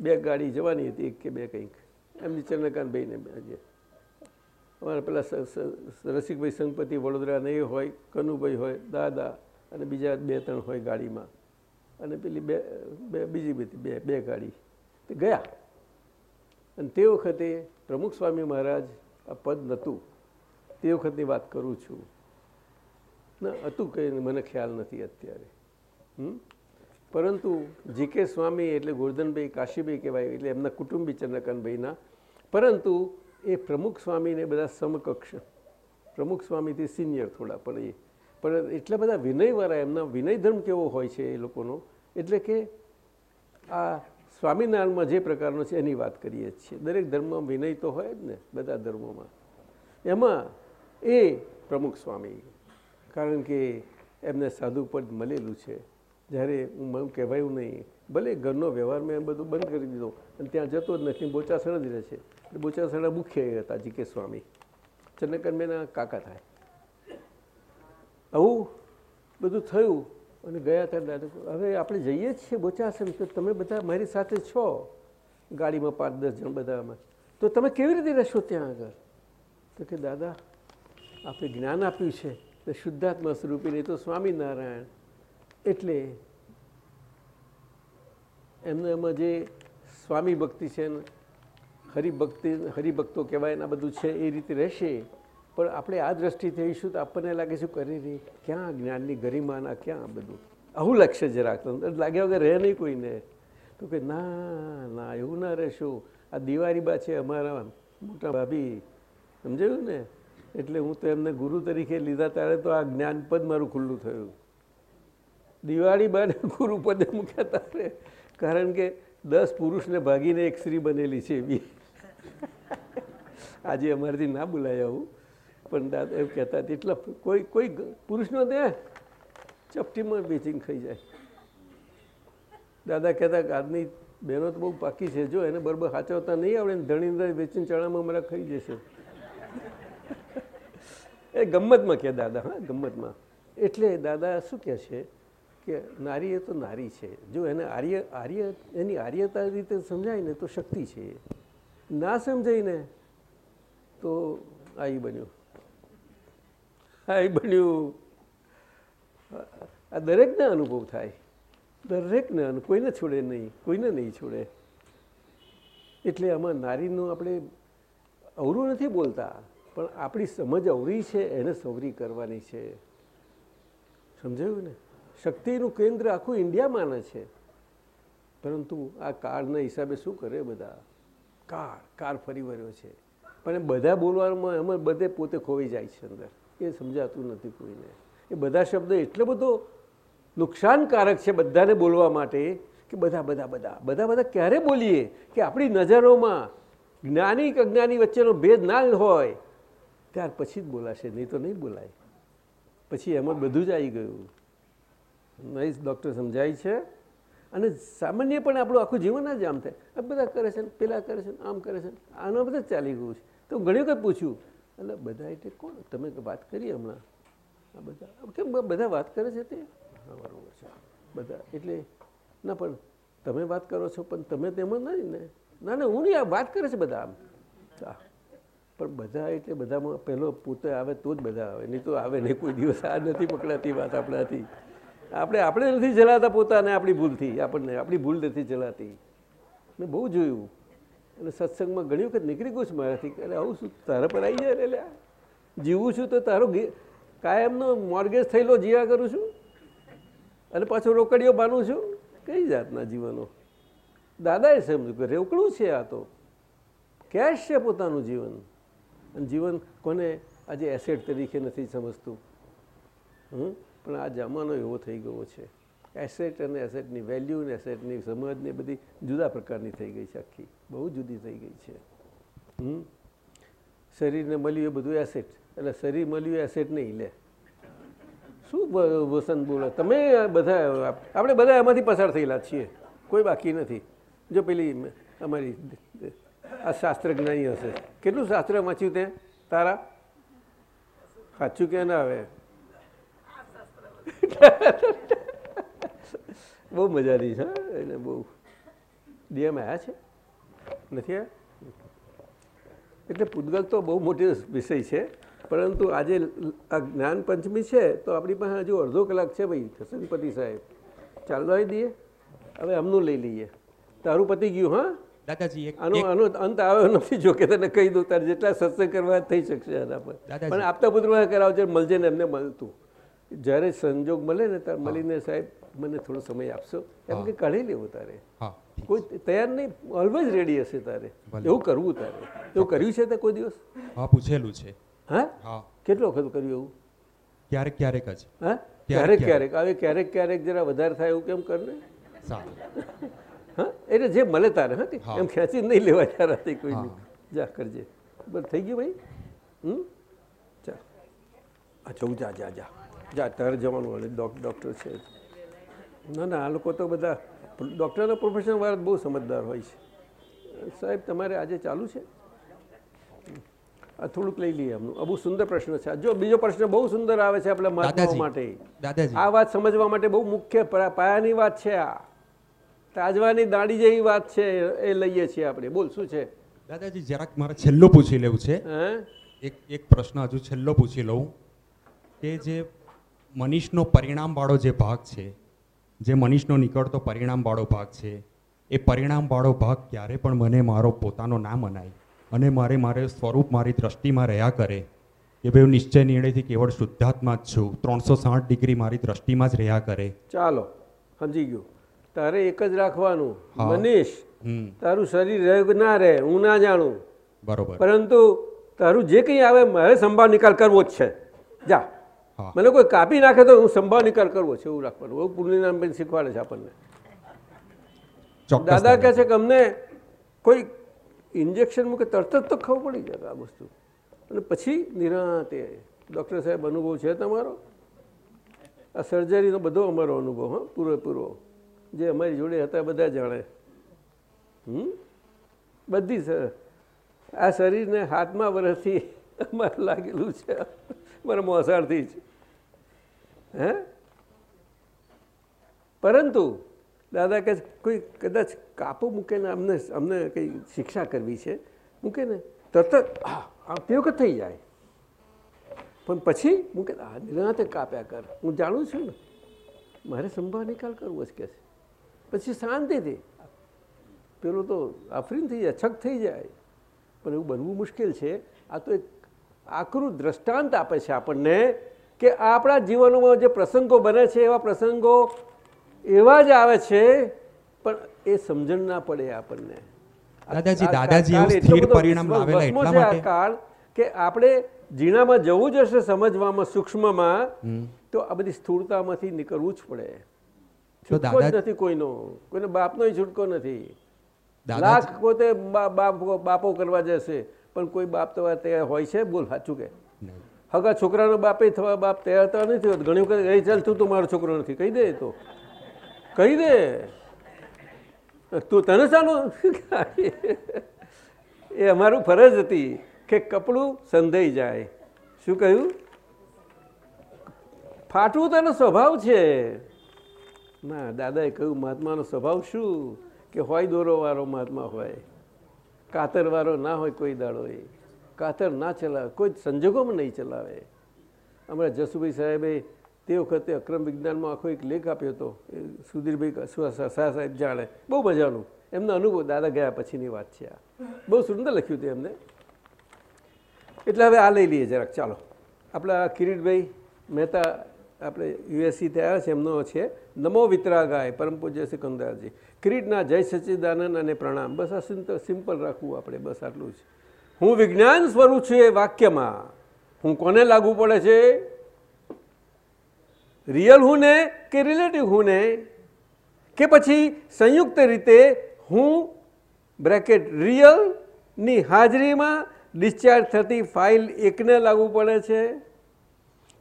બે ગાડી જવાની હતી, એક કે બે કંઈક. એમની ચંદ્રકાંતભાઈને આજે. અમારા પેલા રસિકભાઈ સંગપતિ વડોદરાને એ હોય, કનુભાઈ હોય, દાદા અને બીજા બે ત્રણ હોય ગાડીમાં. અને પેલી બે બે, બીજી બધી બે બે ગાડી. તે ગયા. અને તે વખતે પ્રમુખ સ્વામી મહારાજ આ પદ નહોતું. તે વખતની વાત કરું છું. ના, હતું કંઈ, મને ખ્યાલ નથી અત્યારે. હમ? પરંતુ જીકે સ્વામી એટલે ગોરધનભાઈ, કાશીભાઈ કહેવાય, એટલે એમના કુટુંબી ચંદ્રકાંતભાઈના. પરંતુ એ પ્રમુખ સ્વામીને બધા સમકક્ષ, પ્રમુખ સ્વામીથી સિનિયર થોડા પણ એ. પણ એટલા બધા વિનયવાળા, એમના વિનય ધર્મ કેવો હોય છે એ લોકોનો? એટલે કે આ સ્વામિનારાયણમાં જે પ્રકારનો છે એની વાત કરીએ છીએ. દરેક ધર્મમાં વિનય તો હોય જ ને બધા ધર્મોમાં. એમાં એ પ્રમુખ સ્વામી, કારણ કે એમને સાધુ પદ મળેલું છે. જ્યારે હું મને કહેવાયું નહીં, ભલે ઘરનો વ્યવહાર મેં બધું બંધ કરી દીધો, અને ત્યાં જતો જ નથી, બોચાસણ જ રહે છે. એટલે બોચાસણા મુખ્ય હતા, જી કે સ્વામી. ચંદ્રકાંતભાઈના કાકા થાય. આવું બધું થયું અને ગયા દાદા હવે આપણે જઈએ જ છીએ બોચાસણ, તો તમે બધા મારી સાથે છો ગાડીમાં પાંચ દસ જણ બધામાં. તો તમે કેવી રીતે રહેશો ત્યાં આગળ? તો કે, દાદા આપણે જ્ઞાન આપ્યું છે શુદ્ધાત્મા શુદ્ધાત્મા સ્વરૂપીને તો સ્વામિનારાયણ. એટલે એમને એમાં જે સ્વામી ભક્તિ છે હરિભક્તિ હરિભક્તો કહેવાય એના બધું છે, એ રીતે રહેશે. પણ આપણે આ દ્રષ્ટિ થઈશું તો આપણને લાગે શું કરી રહી ક્યાં જ્ઞાનની ગરિમાના ક્યાં બધું? આવું લક્ષ્ય જ રાખતો લાગ્યા વગર રહે નહીં કોઈને. તો કે ના ના, એવું ના રહેશું. આ દિવાળી બા છે અમારા મોટા ભાભી. સમજાયું ને? એટલે હું તો એમને ગુરુ તરીકે લીધા ત્યારે તો આ જ્ઞાનપદ મારું ખુલ્લું થયું. દિવાળી બાદ ગુરુ પદે મૂક્યા તારે કારણ કે દસ પુરુષને ભાગીને એક સ્ત્રી બનેલી છે એવી. આજે અમારાથી ના બોલાય આવું. પણ દાદા એવું કહેતા એટલા કોઈ કોઈ પુરુષનો દે. ચપટીમાં બેચિંગ ખાઈ જાય. દાદા કહેતા કે, આજની બહેનો તો બહુ પાકી છે, જો એને બરાબર સાચવતા નહીં આવડે ધણી ધણીંદર વેચીને ચણામાં મારા ખાઈ જશે. એ ગમ્મતમાં કહે દાદા, હા, ગમ્મતમાં. એટલે દાદા શું કહે છે? કે નારી એ તો નારી છે. જો એને આર્ય આર્ય, એની આર્યતા રીતે સમજાય ને તો શક્તિ છે ના સમજાઈને તો આવી બન્યું. આવી બન્યું. આ દરેકને અનુભવ થાય. દરેકને કોઈને છોડે નહીં, કોઈને નહીં છોડે. એટલે આમાં નારીનું આપણે અવરું નથી બોલતા, પણ આપણી સમજ અવરી છે, એને સવરી કરવાની છે. સમજાયું ને? શક્તિનું કેન્દ્ર આખું ઇન્ડિયા માને છે. પરંતુ આ કાળના હિસાબે શું કરે બધા? કાળ કાળ ફરી વર્યો છે. પણ બધા બોલવામાં એમાં બધે પોતે ખોવાઈ જાય છે અંદર. એ સમજાતું નથી કોઈને. એ બધા શબ્દો એટલો બધો નુકસાનકારક છે બધાને બોલવા માટે કે બધા બધા બધા બધા બધા ક્યારે બોલીએ કે આપણી નજરોમાં જ્ઞાની કે અજ્ઞાની વચ્ચેનો ભેદ ના હોય. ત્યાર પછી જ બોલાશે, નહીં તો નહીં બોલાય. પછી એમાં બધું જ આવી ગયું. નહીં ડૉક્ટર સમજાય છે. અને સામાન્ય પણ આપણું આખું જીવન જ આમ થાય. આ બધા કરે છે પેલા કરે છે આમ કરે છે આનો બધા ચાલી ગયું છે. તો ઘણી વખત પૂછ્યું, એટલે બધા એટલે કોણ? તમે વાત કરી હમણાં. આ બધા કેમ બધા વાત કરે છે તે? બરાબર છે. બધા, એટલે, ના, પણ તમે વાત કરો છો, પણ તમે તેમાં નહીં ને. ના ના, હું નહીં, આ વાત કરે છે બધા આમ. પણ બધા એટલે બધામાં પહેલો પોતે આવે તો જ બધા આવે, નહીં તો આવે નહીં, કોઈ દિવસ આ નથી પકડાતી વાત આપણાથી. આપણે આપણે નથી જલાતા પોતાને આપણી ભૂલથી, આપણને, આપણી ભૂલ નથી જલાતી. મેં બહુ જોયું. અને સત્સંગમાં ઘણી વખત નીકળી ગયું છું મારાથી અરે, આવું શું તારા પર આવી જાય લ્યા? જીવું છું તો તારો કાયમનો મોર્ગેજ થયેલો જીવા કરું છું? અને પાછો રોકડીઓ બાનું છું? કઈ જાતના જીવનો? દાદાએ સમજ્યું કે રોકડું છે આ તો. કેશ છે પોતાનું જીવન? અને જીવન કોને આજે એસેટ તરીકે નથી સમજતું? હમ? પણ આ જમાનો એવો થઈ ગયો છે. એસેટ અને એસેટની વેલ્યુ અને એસેટની સમજને બધી જુદા પ્રકારની થઈ ગઈ છે આખી. બહુ જુદી થઈ ગઈ છે. હમ? શરીરને મળ્યું એ બધું એસેટ એટલે શરીર મળ્યું એસેટ નહીં લે. શું વસંત બોલો? તમે બધા, આપણે બધા એમાંથી પસાર થયેલા છીએ. કોઈ બાકી નથી. જો પેલી અમારી આ શાસ્ત્ર જ્ઞાની હશે. કેટલું શાસ્ત્ર વાંચ્યું તે? તારા? સાચું કે ના આવે? બહુ મજાની છે એને બહુ. ડીએમ આવ્યા છે? નથી એટલે પૂતગલ તો બહુ મોટી વિષય છે પરંતુ આજે આ જ્ઞાન પંચમી છે તો આપણી પાસે હજુ અડધો કલાક છે ભાઈ સત્સંગપતિ સાહેબ. ચાલવા દઈએ હવે આમનું લઈ લઈએ. તારું પતી ગયું હા? દાદાજી આનો આનો અંત આવ્યો નથી જો કે તને કહી દઉં તારે જેટલા સત્સંગ કરવા થઈ શકશે આના પર. પણ આપતા પુત્રમાં કરાવજે મળજે ને એમને મળતું. જ્યારે સંજોગ મળે ને ત્યારે મળીને સાહેબ મને થોડો સમય આપશો? એમ કે કાઢી લેવું તારે. હા કોઈ તૈયાર નહીં ઓલવેઝ રેડી હશે તારે. એવું કરવું તારે. એવું કર્યું છે તે કોઈ દિવસ? હા પૂછેલું છે. હા? કેટલો વખત કર્યું એવું? ક્યારેક ક્યારેક જ. હા? ક્યારેક ક્યારેક હવે ક્યારેક ક્યારેક જરા વધારે થાય એવું કેમ કર ને હા? એટલે જે મળે તારે હા એમ ખેંચી નહીં લેવા તારાથી કોઈ જા કરજે. બસ થઈ ગયું ભાઈ? હમ? ચાલ. અચ્છા જા જા જા. જા તારે જવાનું અને ડૉક્ટર છે. ના ના આ લોકો તો બધા ડૉક્ટરના પ્રોફેશન વાળા બહુ સમજદાર હોય છે. સાહેબ તમારે આજે ચાલુ છે? આ થોડુંક લઈ લઈએ એમનું. બહુ સુંદર પ્રશ્ન છે. જો બીજો પ્રશ્ન બહુ સુંદર આવે છે આપણા મહાત્માઓ માટે. આ વાત સમજવા માટે બહુ મુખ્ય પાયાની વાત છે આ. તાજવાની દાડી જેવી વાત છે એ લઈએ છીએ આપણે. બોલ શું છે? દાદાજી જરાક મારે છેલ્લો પૂછી લેવું છે. એક એક પ્રશ્ન હજુ છેલ્લો પૂછી લઉં. કે જે મનીષનો પરિણામવાળો જે ભાગ છે જે મનીષનો નીકળતો પરિણામવાળો ભાગ છે એ પરિણામવાળો ભાગ ક્યારે પણ મને મારો પોતાનો ના મનાય. અને મારે મારે સ્વરૂપ મારી દ્રષ્ટિમાં રહ્યા કરે કે ભાઈ હું નિશ્ચય નિર્ણયથી કેવળ શુદ્ધાત્મા જ છું. ત્રણસો સાઠ ડિગ્રી મારી દ્રષ્ટિમાં જ રહ્યા કરે. ચાલો સમજી ગયો. તારે એક જ રાખવાનું. મનીષ તારું શરીર રહે ના રહે હું ના જાણું. બરોબર. પરંતુ તારું જે કંઈ આવે મારે સંભાળ નિકાલ કરવો જ છે. જા. મને કોઈ કાપી નાખે તો હું સંભાવ નિકાલ કરવો છે એવું રાખવાનું. એવું પૂર્ણિનામબેન શીખવાડે છે આપણને. દાદા કહે છે કે અમને કોઈ ઇન્જેક્શન મૂકે તરત જ તો ખબર પડી જાય આ વસ્તુ. અને પછી નિરાંતે ડૉક્ટર સાહેબ અનુભવ છે તમારો? આ સર્જરીનો બધો અમારો અનુભવ હા પૂરેપૂરો. જે અમારી જોડે હતા બધા જાણે. હમ? બધી સર આ શરીરને હાથમાં વર્ષથી અમારે લાગેલું છે. મારા મોસાળથી જ. હે? પરંતુ દાદા કે કોઈ કદાચ કાપો મૂકે ને અમને અમને કંઈ શિક્ષા કરવી છે? મૂકે ને. તરત આ વખત થઈ જાય. પણ પછી મૂકે, આ નિરાંતે કાપ્યા કર. હું જાણું છું ને. મારે સંભાવ નિકાલ કરવો જ કે છે. પછી શાંતિથી, પેલો તો આફરીન થઈ જાય, છક થઈ જાય. પણ એવું બનવું મુશ્કેલ છે. આ તો એક આકરું દ્રષ્ટાંત આપે છે આપણને કે આપણા જીવનમાં જે પ્રસંગો બને છે એવા પ્રસંગો એવા જ આવે છે પણ એ સમજણ ના પડે આપણને. દાદાજી, આ- આ દાદાજી એવું સ્થિર પરિણામ લાવેલા એટલા માટે. કાળ કે આપણે જીણામાં જવું જ હશે સમજવામાં સૂક્ષ્મમાં તો આ બધી સ્થૂળતામાંથી નીકળવું જ પડે. છૂટકો જ નથી કોઈનો. કોઈને બાપનો છૂટકો નથી. લાખ પોતે બાપો બાપો કરવા જશે પણ કોઈ બાપ તો તૈયાર હોય છે? બોલ સાચું કે. હગા છોકરાનો બાપે થવા બાપ તૈયાર થવા નથી હોત. ઘણી વખત એ ચાલ તું તો મારો છોકરો નથી. કહી દે તો. કહી દે. તું તને ચાલો એ અમારું ફરજ હતી કે કપડું સંધાઈ જાય. શું કહ્યું? ફાટવું તેનો સ્વભાવ છે. ના, દાદાએ કહ્યું, મહાત્માનો સ્વભાવ શું? કે હોય દોરોવાળો મહાત્મા હોય. કાતરવાળો ના હોય કોઈ દાડો એ. કાતર ના ચલાવે, કોઈ સંજોગોમાં નહીં ચલાવે. અમારા જસુભાઈ સાહેબે તે વખતે અક્રમ વિજ્ઞાનમાં આખો એક લેખ આપ્યો હતો, એ સુધીરભાઈ શાહ સાહેબ જાણે, બહુ મજાનું. એમનો અનુભવ દાદા ગયા પછીની વાત છે આ. બહુ સુંદર લખ્યું હતું એમને. એટલે હવે આ લઈ લઈએ જરાક, ચાલો. આપણા કિરીટભાઈ મહેતા આપણે યુએસસી થયા છે, એમનો છે, નમો વિતરાગાય, પરમ પૂજ્ય સિકંદરજી કિરીટના જય સચ્ચિદાનંદ અને પ્રણામ. બસ આ સિમ્પલ રાખવું આપણે, બસ આટલું જ. હું વિજ્ઞાન સ્વરૂપ છું એ વાક્યમાં. હું કોને લાગુ પડે છે? રિયલ હું ને કે રિલેટિવ હું ને? કે પછી સંયુક્ત રીતે હું, બ્રેકેટ રિયલની હાજરીમાં ડિસ્ચાર્જ થતી ફાઇલ એકને લાગુ પડે છે?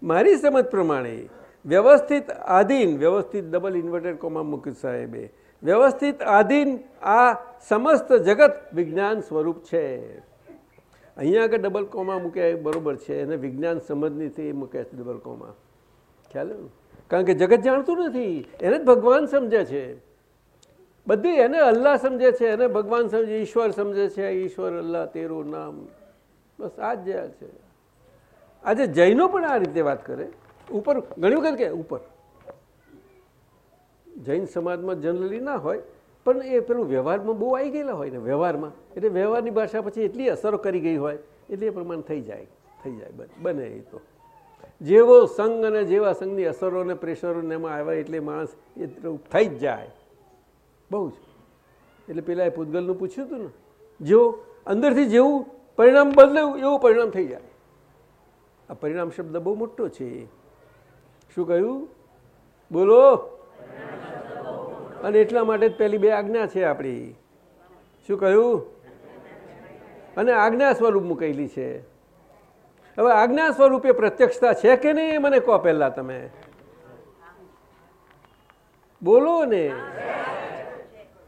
મારી સમજ પ્રમાણે વ્યવસ્થિત આધીન, વ્યવસ્થિત ડબલ ઇન્વર્ટેડ કોમા મૂક્યું સાહેબે, વ્યવસ્થિત આધીન આ સમસ્ત જગત વિજ્ઞાન સ્વરૂપ છે. અહીંયા આગળ ડબલ કોમા મૂક્યા એ બરોબર છે. એને વિજ્ઞાન સમજનીથી મૂકે છે ડબલ કોમા ખ્યાલ કારણ કે જગત જાણતું નથી. એને જ ભગવાન સમજે છે. બધી એને અલ્લાહ સમજે છે, એને ભગવાન સમજે, ઈશ્વર સમજે છે. ઈશ્વર, અલ્લાહ, તેરું નામ. બસ આ જે છે. આજે જૈનો પણ આ રીતે વાત કરે. ઉપર ઘણી વખત કે, ઉપર. જૈન સમાજમાં જનરલી ના હોય. પણ એ પેલું વ્યવહારમાં બહુ આવી ગયેલા હોય ને, વ્યવહારમાં. એટલે વ્યવહારની ભાષા પછી એટલી અસરો કરી ગઈ હોય, એટલે એ પ્રમાણે થઈ જાય થઈ જાય, બને એ તો. જેવો સંઘ અને જેવા સંઘની અસરો અને પ્રેશરો એમાં આવ્યા એટલે માણસ એ થઈ જ જાય. બહુ જ. એટલે પેલા એ પૂતગલનું પૂછ્યું હતું ને, જેવો અંદરથી જેવું પરિણામ બદલાયું, એવું પરિણામ થઈ જાય. આ પરિણામ શબ્દ બહુ મોટો છે. શું કહ્યું? બોલો. અને એટલા માટે જ પહેલી બે આજ્ઞા છે આપણી. શું કહ્યું? અને આજ્ઞા સ્વરૂપ મૂકેલી છે. હવે આજ્ઞા સ્વરૂપે પ્રત્યક્ષતા છે કે નહીં એ મને કહો પહેલા તમે? બોલો ને.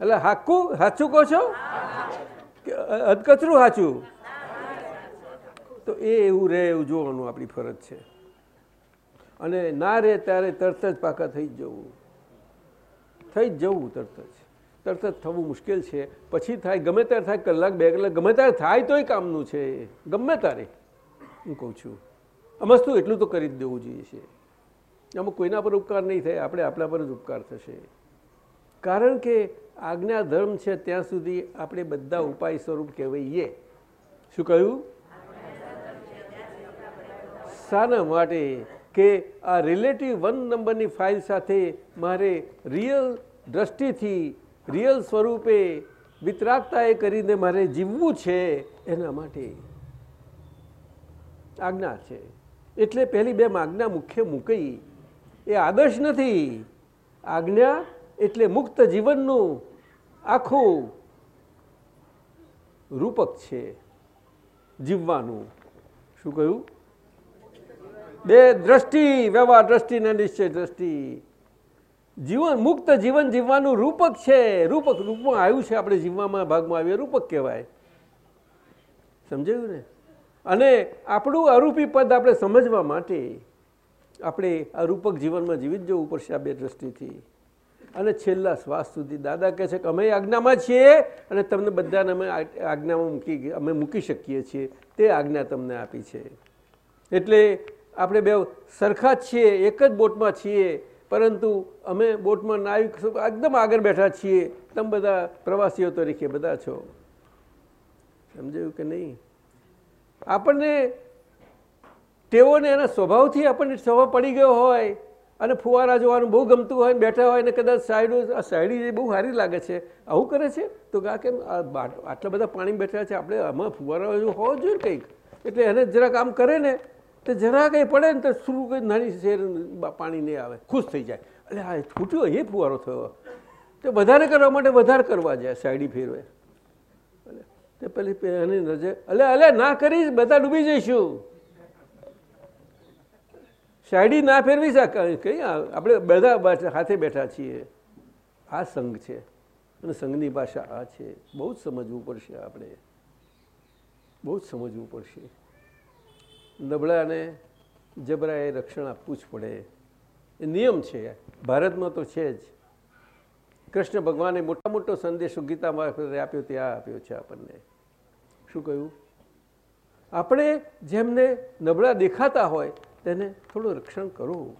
એટલે હાકું સાચું કહો છો? અધકચરું સાચું તો એ એવું રહે એવું જોવાનું આપણી ફરજ છે. અને ના રહે ત્યારે તરત જ પાકા થઈ જવું. થઈ જવું તરત જ. તરત જ થવું મુશ્કેલ છે. પછી થાય, ગમે ત્યારે થાય, કલાક, બે કલાક, ગમે ત્યારે થાય તોય કામનું છે. ગમે ત્યારે, હું કહું છું. અમસ્તું એટલું તો કરી જ દેવું જોઈએ છે. આમાં કોઈના પર ઉપકાર નહીં થાય, આપણે આપણા પર જ ઉપકાર થશે. કારણ કે આજ્ઞા ધર્મ છે, ત્યાં સુધી આપણે બધા ઉપાય સ્વરૂપ કહેવાઈએ. શું કહ્યું? શાના માટે કે આ રિલેટિવ વન નંબરની ફાઇલ સાથે મારે રિયલ દ્રષ્ટિથી રિયલ સ્વરૂપે વિતરાગતાએ કરીને મારે જીવવું છે એના માટે આજ્ઞા છે. એટલે પહેલી બે આજ્ઞા મુખ્ય મૂકી. એ આદર્શ નથી. આજ્ઞા એટલે મુક્ત જીવનનું આખું રૂપક છે. જીવવાનું. શું કહ્યું? બે દ્રષ્ટિ, વ્યવહાર દ્રષ્ટિ ને નિશ્ચય દ્રષ્ટિ. જીવન મુક્ત જીવન જીવવાનું રૂપક છે. રૂપક રૂપમાં આવ્યું છે આપણે જીવવામાં, ભાગમાં આવીએ, રૂપક કહેવાય. સમજાયું ને? અને આપણું અરૂપી પદ આપણે સમજવા માટે આપણે આ રૂપક જીવનમાં જીવી જવું પડશે આ બે દ્રષ્ટિથી. અને છેલ્લા શ્વાસ સુધી દાદા કહે છે કે અમે આજ્ઞામાં છીએ અને તમને બધાને અમે આજ્ઞામાં મૂકી, અમે મૂકી શકીએ છીએ. તે આજ્ઞા તમને આપી છે. એટલે આપણે બે સરખા જ છીએ, એક જ બોટમાં છીએ, પરંતુ અમે બોટમાં નાવિક એકદમ આગળ બેઠા છીએ. તમે બધા પ્રવાસીઓ તરીકે બધા છો. સમજાયું કે નહીં? આપણને તેઓને એના સ્વભાવથી આપણને સ્વભાવ પડી ગયો હોય અને ફુવારા જોવાનું બહુ ગમતું હોય ને બેઠા હોય ને કદાચ સાઈડ આ સાઈડી જે બહુ સારી લાગે છે, આવું કરે છે? તો આ કેમ આટલા બધા પાણી બેઠા છે, આપણે આમાં ફુવારા હોવો જોઈએ કંઈક. એટલે એને જરાક આમ કરે ને તો જરા કંઈ પડે ને તો શું કંઈ નાની શેર પાણી નહીં આવે. ખુશ થઈ જાય. એટલે આ છૂટ્યો, એ ફુવારો થયો. તો વધારે કરવા માટે વધારે કરવા જાય સાઈડી ફેરવે. તે પેલી એની નજર અલે અલે, ના કરીશ, બધા ડૂબી જઈશું. સાઈડી ના ફેરવી કઈ આપણે બધા હાથે બેઠા છીએ. આ સંઘ છે. અને સંઘની ભાષા આ છે. બહુ જ સમજવું પડશે આપણે. બહુ જ સમજવું પડશે. નબળાને જબરાએ રક્ષણ આપવું જ પડે. એ નિયમ છે. ભારતમાં તો છે જ. કૃષ્ણ ભગવાને મોટા મોટો સંદેશો ગીતા મારફતે આપ્યો ત્યાં આપ્યો છે આપણને. શું કહ્યું? આપણે જેમને નબળા દેખાતા હોય તેને થોડું રક્ષણ કરો.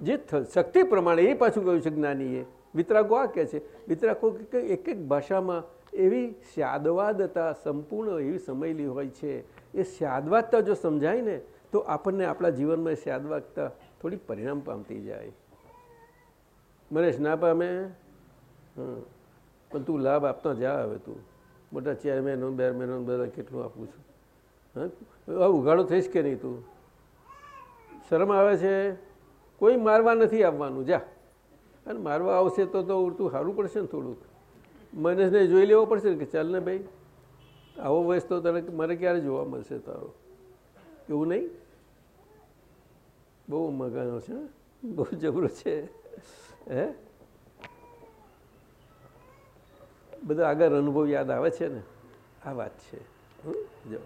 જે શક્તિ પ્રમાણે એ પાછું કહ્યું છે જ્ઞાનીએ. વિતરાગો આ કહે છે, વિતરાગો એક એક ભાષામાં એવી સ્યાદવાદતા સંપૂર્ણ એવી સમયેલી હોય છે. એ સ્યાદવાદતા જો સમજાય ને, તો આપણને આપણા જીવનમાં એ સ્યાદવાદતા થોડી પરિણામ પામતી જાય. મનેશ ના પામે? પણ તું લાભ આપતા જા હવે તું. મોટા ચેરમેનો બેરમેનો બધા કેટલું આપું છું. હા? ઉઘાડો થઈશ કે નહીં તું? શરમ આવે છે? કોઈ મારવા નથી આવવાનું. જા. અને મારવા આવશે તો તો ઉડતું સારું પડશે ને થોડુંક. મનેશને જોઈ લેવો પડશે ને કે ચાલ ને ભાઈ. આવો વયસ તો તને મને ક્યારે જોવા મળશે તારો? એવું નહીં? બહુ મગાનો છે? બહુ જબરો છે. હે? બધા આગળ અનુભવ યાદ આવે છે ને? આ વાત છે? જો.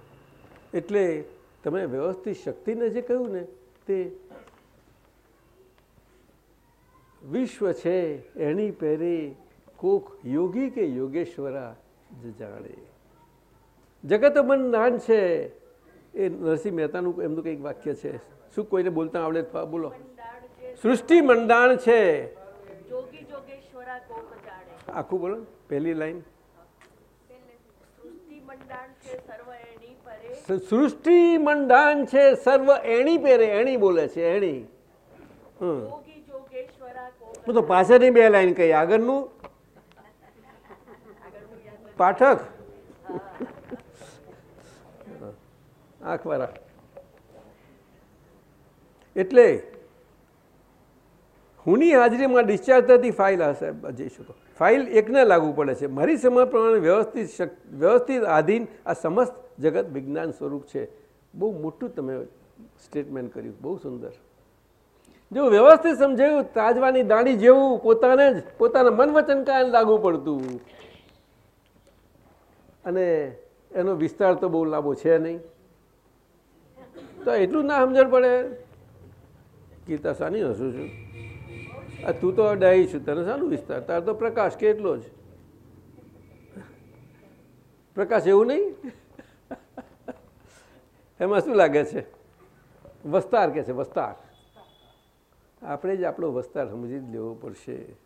એટલે તમે વ્યવસ્થિત શક્તિને જે કહ્યું ને, તે વિશ્વ છે, એની પહેરે કોક યોગી કે યોગેશ્વરા જ જાણે. જગત મન નાન છે. એ નરસિંહ મહેતાનું એમનું કંઈક વાક્ય છે. શું કોઈને બોલતા આવડે બોલો. સૃષ્ટિ મંડાણ છે. આખું બોલો પહેલી લાઈન. સૃષ્ટિ મંડાણ છે સર્વ એણી પહેરે એણી બોલે છે એણી. હું તો પાછળની બે લાઈન કહી આગળનું? પાઠક? આંખવાળા એટલે હુંની હાજરીમાં ડિસ્ચાર્જ થતી ફાઇલ હશે જઈ શકો. ફાઇલ એકને લાગુ પડે છે. મારી સમજ પ્રમાણે વ્યવસ્થિત વ્યવસ્થિત આધીન આ સમસ્ત જગત વિજ્ઞાન સ્વરૂપ છે. બહુ મોટું તમે સ્ટેટમેન્ટ કર્યું. બહુ સુંદર. જો વ્યવસ્થિત સમજાયું, તાજવાની દાણી જેવું પોતાને જ, પોતાના મન વચન કાંઈ લાગુ પડતું. અને એનો વિસ્તાર તો બહુ લાંબો છે નહીં. તો એટલું ના સમજણ પડે. ગીતા સાની હસું છું. આ તું તો ડાહી છું, તને શાનું વિસ્તાર? તાર તો પ્રકાશ કેટલો જ. પ્રકાશ એવું નહીં? એમાં શું લાગે છે? વસ્તાર કે છે, વસ્તાર? આપણે જ આપણો વસ્તાર સમજી જ લેવો પડશે.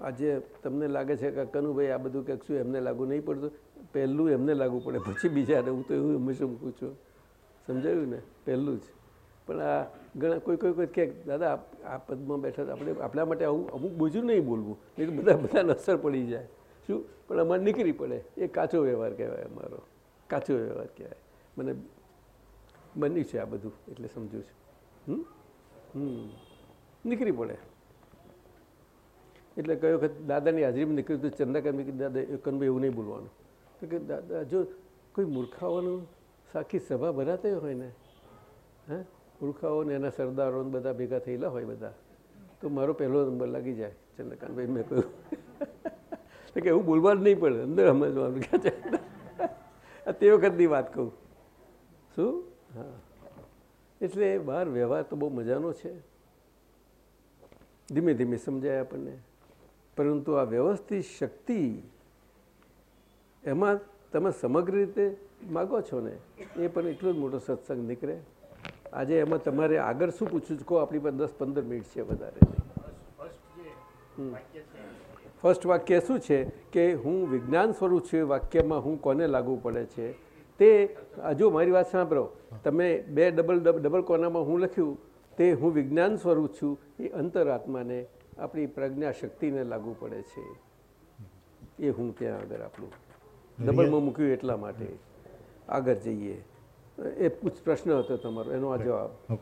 આજે તમને લાગે છે કે કનુભાઈ આ બધું કંઈક શું એમને લાગુ નહીં પડતું? પહેલું એમને લાગુ પડે, પછી બીજાને. હું તો એવું હંમેશા મૂકું છું. સમજાયું ને? પહેલું જ. પણ આ ઘણા, કોઈ કોઈ કોઈ કે, દાદા આ પદમાં બેઠા આપણે આપણા માટે આવું, અમુક બોજું નહીં બોલવું. નહીં તો બધા, બધાને અસર પડી જાય. શું? પણ અમારે નીકળી પડે. એ કાચો વ્યવહાર કહેવાય અમારો. કાચો વ્યવહાર કહેવાય. મને બન્યું છે આ બધું, એટલે સમજુ છું. હમ? હમ. નીકળી પડે. એટલે કયો વખત દાદાની હાજરીમાં નીકળ્યું તો કીધું દાદા કનભાઈ એવું નહીં બોલવાનું. કે, દાદા, જો કોઈ મૂર્ખાઓનું સાખી સભા ભરાતી હોય ને, હે? મૂર્ખાઓ ને એના સરદારોને બધા ભેગા થયેલા હોય બધા. તો મારો પહેલો નંબર લાગી જાય, ચંદ્રકાંતભાઈ, મેં કહ્યું. કે એવું બોલવા જ નહીં પડે, અંદર સમજવાનું કે તે વખતની વાત કહું. શું? હા. એટલે બહાર વ્યવહાર તો બહુ મજાનો છે. ધીમે ધીમે સમજાય આપણને. પરંતુ આ વ્યવસ્થિત શક્તિ એમાં તમે સમગ્ર રીતે માગો છો ને એ પણ એટલો જ મોટો સત્સંગ નીકળે. આજે એમાં તમારે આગળ શું પૂછવું છે? કહો આપણી પાસે દસ પંદર મિનિટ છે વધારે. ફર્સ્ટ વાક્ય શું છે? કે હું વિજ્ઞાન સ્વરૂપ છું એ વાક્યમાં હું કોને લાગુ પડે છે? તે હજુ મારી વાત સાંભળો તમે બે ડબલ ડબલ કોનામાં હું લખ્યું તે હું વિજ્ઞાન સ્વરૂપ છું એ અંતરાત્માને આપણી પ્રજ્ઞા શક્તિને લાગુ પડે છે. એ હું ત્યાં આગળ આપણું ડબલમાં મૂક્યું એટલા માટે. આગળ જઈએ. એ પૂછ પ્રશ્ન હતો તમારો એનો આ જવાબ.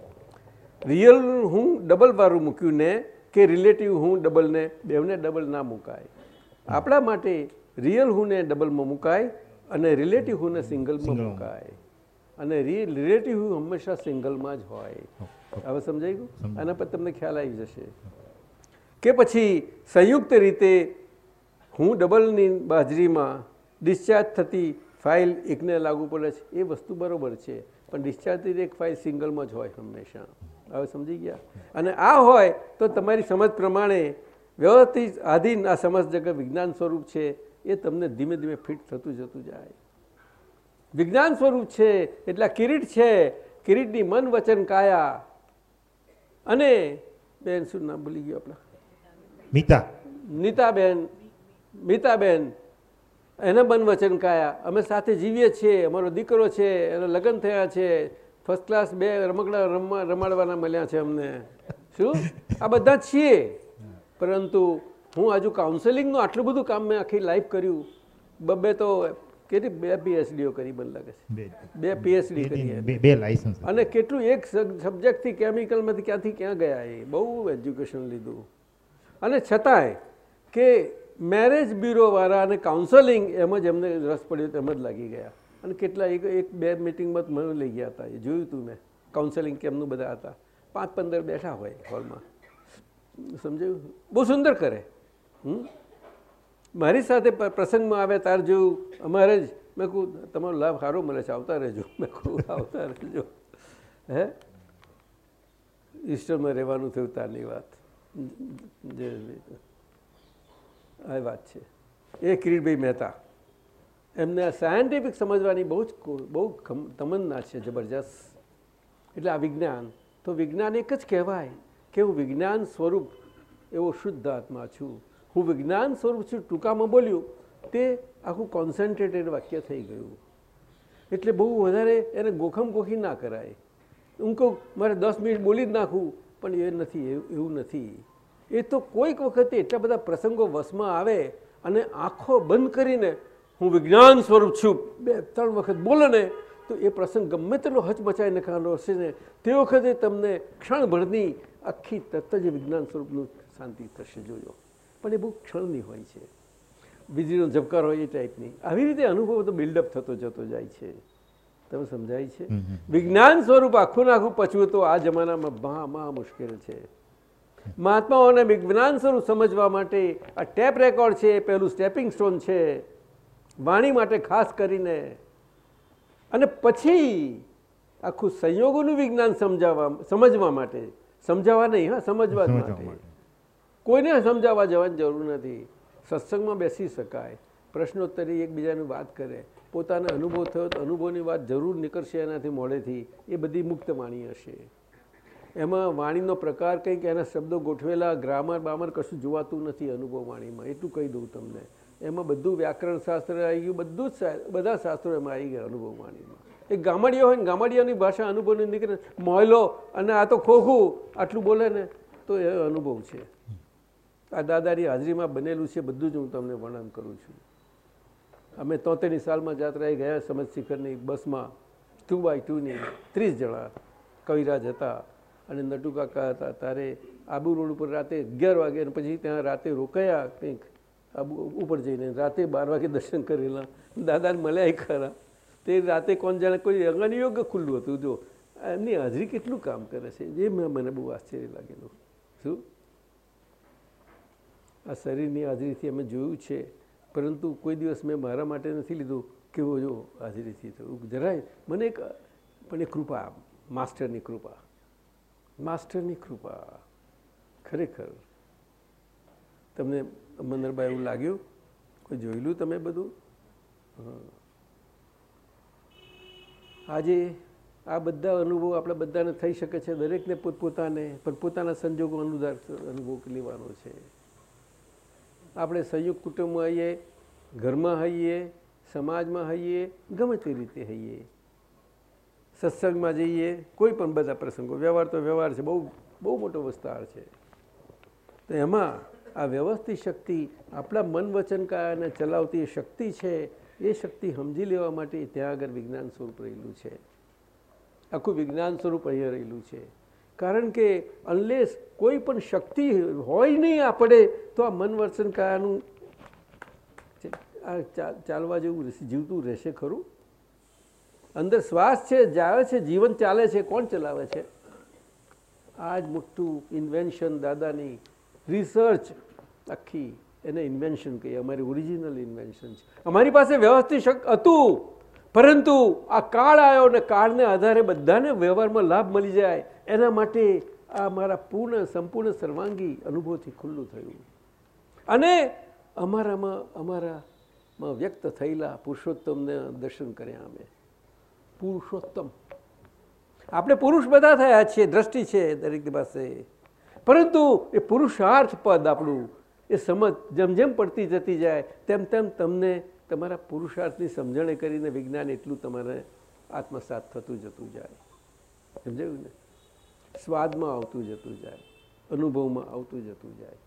રિયલ હું ડબલ વાળું મૂક્યું ને કે રિલેટિવ હું ડબલને બેવને ડબલ ના મુકાય? આપણા માટે રિયલ હુંને ડબલમાં મુકાય અને રિલેટિવ હુંને સિંગલમાં મુકાય. અને રિલેટિવ હું હંમેશા સિંગલમાં જ હોય. હવે સમજાઈ ગયું. આના પર તમને ખ્યાલ આવી જશે. કે પછી સંયુક્ત રીતે હું ડબલની બાજરીમાં ડિસ્ચાર્જ થતી ફાઇલ એકને લાગુ પડે છે એ વસ્તુ બરોબર છે પણ ડિસ્ચાર્જથી એક ફાઇલ સિંગલમાં જ હોય હંમેશા. હવે સમજી ગયા? અને આ હોય તો તમારી સમજ પ્રમાણે વ્યવસ્થિત આધીન આ સમજ જગત વિજ્ઞાન સ્વરૂપ છે એ તમને ધીમે ધીમે ફિટ થતું જતું જાય. વિજ્ઞાન સ્વરૂપ છે એટલે કિરીટ છે કિરીટની મન વચન કાયા. અને બેન શું નામ ભૂલી ગયો આપણા? મીતા. નીતાબેન મીતાબેન એના બનવચન કાયા? અમે સાથે જીવીએ છીએ અમારો દીકરો છે એના લગ્ન થયા છે. ફર્સ્ટ ક્લાસ બે રમકડા રમવા રમાડવાના મળ્યા છે અમને. શું? આ બધા છીએ. પરંતુ હું હજુ કાઉન્સેલિંગનું આટલું બધું કામ મેં આખી લાઈફ કર્યું. બબે તો કેટલી બે પીએચડીઓ કરી મને લાગે છે. બે પીએચડી કરી બે લાયસન્સ અને કેટલું એક સબ્જેક્ટથી કેમિકલમાંથી ક્યાંથી ક્યાં ગયા એ? બહુ એજ્યુકેશન લીધું. અને છતાંય કે મેરેજ બ્યુરોવાળા અને કાઉન્સેલિંગ એમ જ એમને રસ પડ્યો તેમ જ લાગી ગયા. અને કેટલા એક એક બે મિટિંગમાં મને લઈ ગયા હતા. એ જોયું હતું મેં. કાઉન્સેલિંગ કેમનું બધા હતા. પાંચ પંદર બેઠા હોય હોલમાં સમજાયું? બહુ સુંદર કરે. મારી સાથે પ્રસંગમાં આવે તાર જેવું અમારે જ. મેં કહું, તમારો લાભ સારો મળે છે. આવતા રહેજો. મેં કહું, આવતા રહેજો. હે? ઈસ્ટરમાં રહેવાનું થયું તારની વાત. જે આ વાત છે. એ કિરીટભાઈ મહેતા. એમને સાયન્ટિફિક સમજવાની બહુ જ બહુ તમન્ના છે, જબરજસ્ત. એટલે આ વિજ્ઞાન, તો વિજ્ઞાન એક જ કહેવાય કે હું વિજ્ઞાન સ્વરૂપ એવો શુદ્ધ આત્મા છું. હું વિજ્ઞાન સ્વરૂપ છું, ટૂંકામાં બોલ્યું, તે આખું કોન્સન્ટ્રેટેડ વાક્ય થઈ ગયું. એટલે બહુ વધારે એને ગોખમ ગોખી ના કરાય. હું કહું, મારે દસ મિનિટ બોલી જ નાખું, પણ એ નથી એવું નથી. એ તો કોઈક વખતે એટલા બધા પ્રસંગો વશમાં આવે અને આંખો બંધ કરીને હું વિજ્ઞાન સ્વરૂપ છું બે ત્રણ વખત બોલે ને તો એ પ્રસંગ ગમે તેટલો હચમચાઈ નાખવાનો હશે ને તે વખતે તમને ક્ષણભરની આખી તત્ત જ વિજ્ઞાન સ્વરૂપનું શાંતિ થશે જોજો. પણ એ બહુ ક્ષણની હોય છે. વીજળીનો ઝબકાર હોય એ ટાઈપની આવી રીતે અનુભવ તો બિલ્ડઅપ થતો જતો જાય છે. તમે સમજાય છે? વિજ્ઞાન સ્વરૂપ આખું ને આખું પચવું તો આ જમાનામાં મહા મહા મુશ્કેલ છે. મહાત્માઓને વિજ્ઞાન સ્વરૂપ સમજવા માટે આ ટેપ રેકોર્ડ છે એ પહેલું સ્ટેપિંગ સ્ટોન છે વાણી માટે ખાસ કરીને. અને પછી આખું સંયોગોનું વિજ્ઞાન સમજાવવા સમજવા માટે. સમજાવવા નહીં હા સમજવા જ માટે. કોઈને સમજાવવા જવાની જરૂર નથી. સત્સંગમાં બેસી શકાય. પ્રશ્નોત્તરી એકબીજાની વાત કરે. પોતાને અનુભવ થયો તો અનુભવની વાત જરૂર નીકળશે એનાથી મોડેથી. એ બધી મુક્ત વાણી હશે. એમાં વાણીનો પ્રકાર કંઈક એના શબ્દો ગોઠવેલા, ગ્રામર, બામર કશું જોવાતું નથી અનુભવ વાણીમાં. એટલું કહી દઉં તમને. એમાં બધું વ્યાકરણ શાસ્ત્ર આવી ગયું, બધું જ બધા શાસ્ત્રો એમાં આવી ગયા અનુભવ વાણીમાં. એક ગામડિયો હોય ને, ગામડિયાની ભાષા અનુભવની નીકળે મોયલો અને આ તો ખોખું, આટલું બોલે ને, તો એ અનુભવ છે. આ દાદાની હાજરીમાં બનેલું છે બધું જ હું તમને વર્ણન કરું છું. અમે તોતેરની સાલમાં જાત્રાએ ગયા સમજ શિખરની બસમાં ટુ બાય ટુની ત્રીસ જણા કવિરાજ હતા. અને નટુ કાકા હતા. તારે આબુ રોડ ઉપર રાતે અગિયાર વાગે અને પછી ત્યાં રાતે રોકાયા કંઈક આબુ ઉપર જઈને. રાતે બાર વાગે દર્શન કરેલા. દાદાને મળ્યા ખરા. તે રાતે કોણ જાણે કોઈ અંગન ખુલ્લું હતું. જો, એમની હાજરી કેટલું કામ કરે છે? જે મને બહુ આશ્ચર્ય લાગેલું. શું? આ શરીરની હાજરીથી અમે જોયું છે. પરંતુ કોઈ દિવસ મેં મારા માટે નથી લીધું કેવો જો હાજરીથી થયું. જરાય, મને એક, પણ એ કૃપા, માસ્ટરની કૃપા. માસ્ટરની કૃપા. ખરેખર. તમને મંદરભાઈ એવું લાગ્યું? કોઈ જોયેલું તમે બધું. આજે આ બધા અનુભવ આપણે બધાને થઈ શકે છે. દરેકને પોતપોતાને, પણ પોતાના સંજોગો અનુદાર અનુભવ લેવાનો છે. આપણે સંયુક્ત કુટુંબમાં હઈએ ઘરમાં હઈએ સમાજમાં હઈએ ગમે તે રીતે હઈએ સત્સંગમાં જઈએ, કોઈ પણ બધા પ્રસંગો, વ્યવહાર તો વ્યવહાર છે, બહુ બહુ મોટો વિસ્તાર છે. તો એમાં આ વ્યવસ્થિત શક્તિ, આપણા મન વચન કાયાને ચલાવતી શક્તિ છે, એ શક્તિ સમજી લેવા માટે ત્યાં આગળ વિજ્ઞાન સ્વરૂપ રહેલું છે. આખું વિજ્ઞાન સ્વરૂપ અહીંયા રહેલું છે. કારણ કે અનલેસ કોઈ પણ શક્તિ હોય નહીં આપણે, તો આ મન વર્તન કાયાનું આ ચાલવા જેવું જીવતું રહેશે ખરું. અંદર શ્વાસ છે જાય છે, જીવન ચાલે છે, કોણ ચલાવે છે? આ જ મોટું ઇન્વેન્શન દાદાની રિસર્ચ આખી એને ઇન્વેન્શન કહીએ. અમારી ઓરિજિનલ ઇન્વેન્શન છે. અમારી પાસે વ્યવસ્થિત હતું, પરંતુ આ કાળ આવ્યો અને કાળને આધારે બધાને વ્યવહારમાં લાભ મળી જાય. એના માટે આ મારા પૂર્ણ, સંપૂર્ણ, સર્વાંગી અનુભવથી ખુલ્લું થયું. અને અમારામાં અમારામાં વ્યક્ત થયેલા પુરુષોત્તમને દર્શન કર્યા અમે. પુરુષોત્તમ. આપણે પુરુષ બધા થયા છીએ, દ્રષ્ટિ છે દરેક પાસે. પરંતુ એ પુરુષાર્થ પદ આપણું, એ સમજ જેમ જેમ પડતી જતી જાય, તેમ તેમ તમને તમારા પુરુષાર્થની સમજણે કરીને વિજ્ઞાન એટલું તમારે આત્મસાત થતું જતું જાય. સમજાયું ને? સ્વાદમાં આવતું જતું જાય, અનુભવમાં આવતું જતું જાય.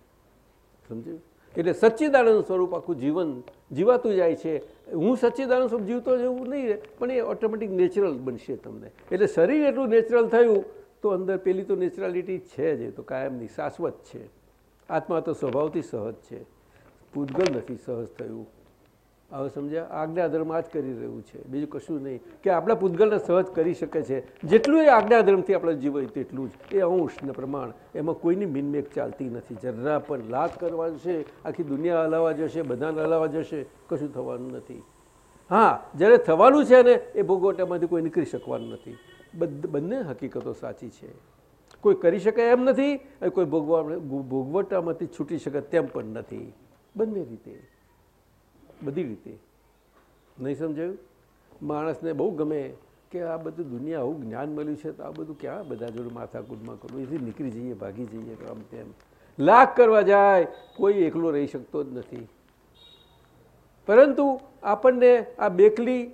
સમજ્યું? એટલે સચ્ચિદાનંદ સ્વરૂપ આખું જીવન જીવાતું જાય છે. હું સચ્ચિદાનંદ સ્વરૂપ જીવતો જવું નહીં રહે, પણ એ ઓટોમેટિક નેચરલ બનશે તમને. એટલે શરીર એટલું નેચરલ થયું તો અંદર પેલી તો નેચરાલિટી છે જ, એ તો કાયમની શાશ્વત છે. આત્મા તો સ્વભાવથી સહજ છે. પૂતગલ નથી સહજ થયું. હવે સમજ્યા આજ્ઞાધર્મ આ જ કરી રહ્યું છે, બીજું કશું નહીં. કે આપણા પૂતગલને સહજ કરી શકે છે. જેટલું એ આજ્ઞાધર્મથી આપણે જીવાય તેટલું જ. એ અંશ ને પ્રમાણ. એમાં કોઈની મિનમેક ચાલતી નથી. જરા પણ લાખ કરવા જશે આખી દુનિયા હલાવા જશે, બધાને હલાવા જશે, કશું થવાનું નથી. હા, જ્યારે થવાનું છે ને, એ ભોગવટામાંથી કોઈ નીકળી શકવાનું નથી. બંને હકીકતો સાચી છે. કોઈ કરી શકે એમ નથી કોઈ ભોગવા, ભોગવટામાંથી છૂટી શકે તેમ પણ નથી. બંને રીતે. બધી રીતે. નહીં સમજાયું? માણસને બહુ ગમે કે આ બધું દુનિયા આવું જ્ઞાન મળ્યું છે તો આ બધું ક્યાં બધા જોડે માથાકૂટમાં કરવું? એથી નીકળી જઈએ, ભાગી જઈએ, આમ તેમ. લાખ કરવા જાય, કોઈ એકલો રહી શકતો જ નથી. પરંતુ આપણને આ બેકલી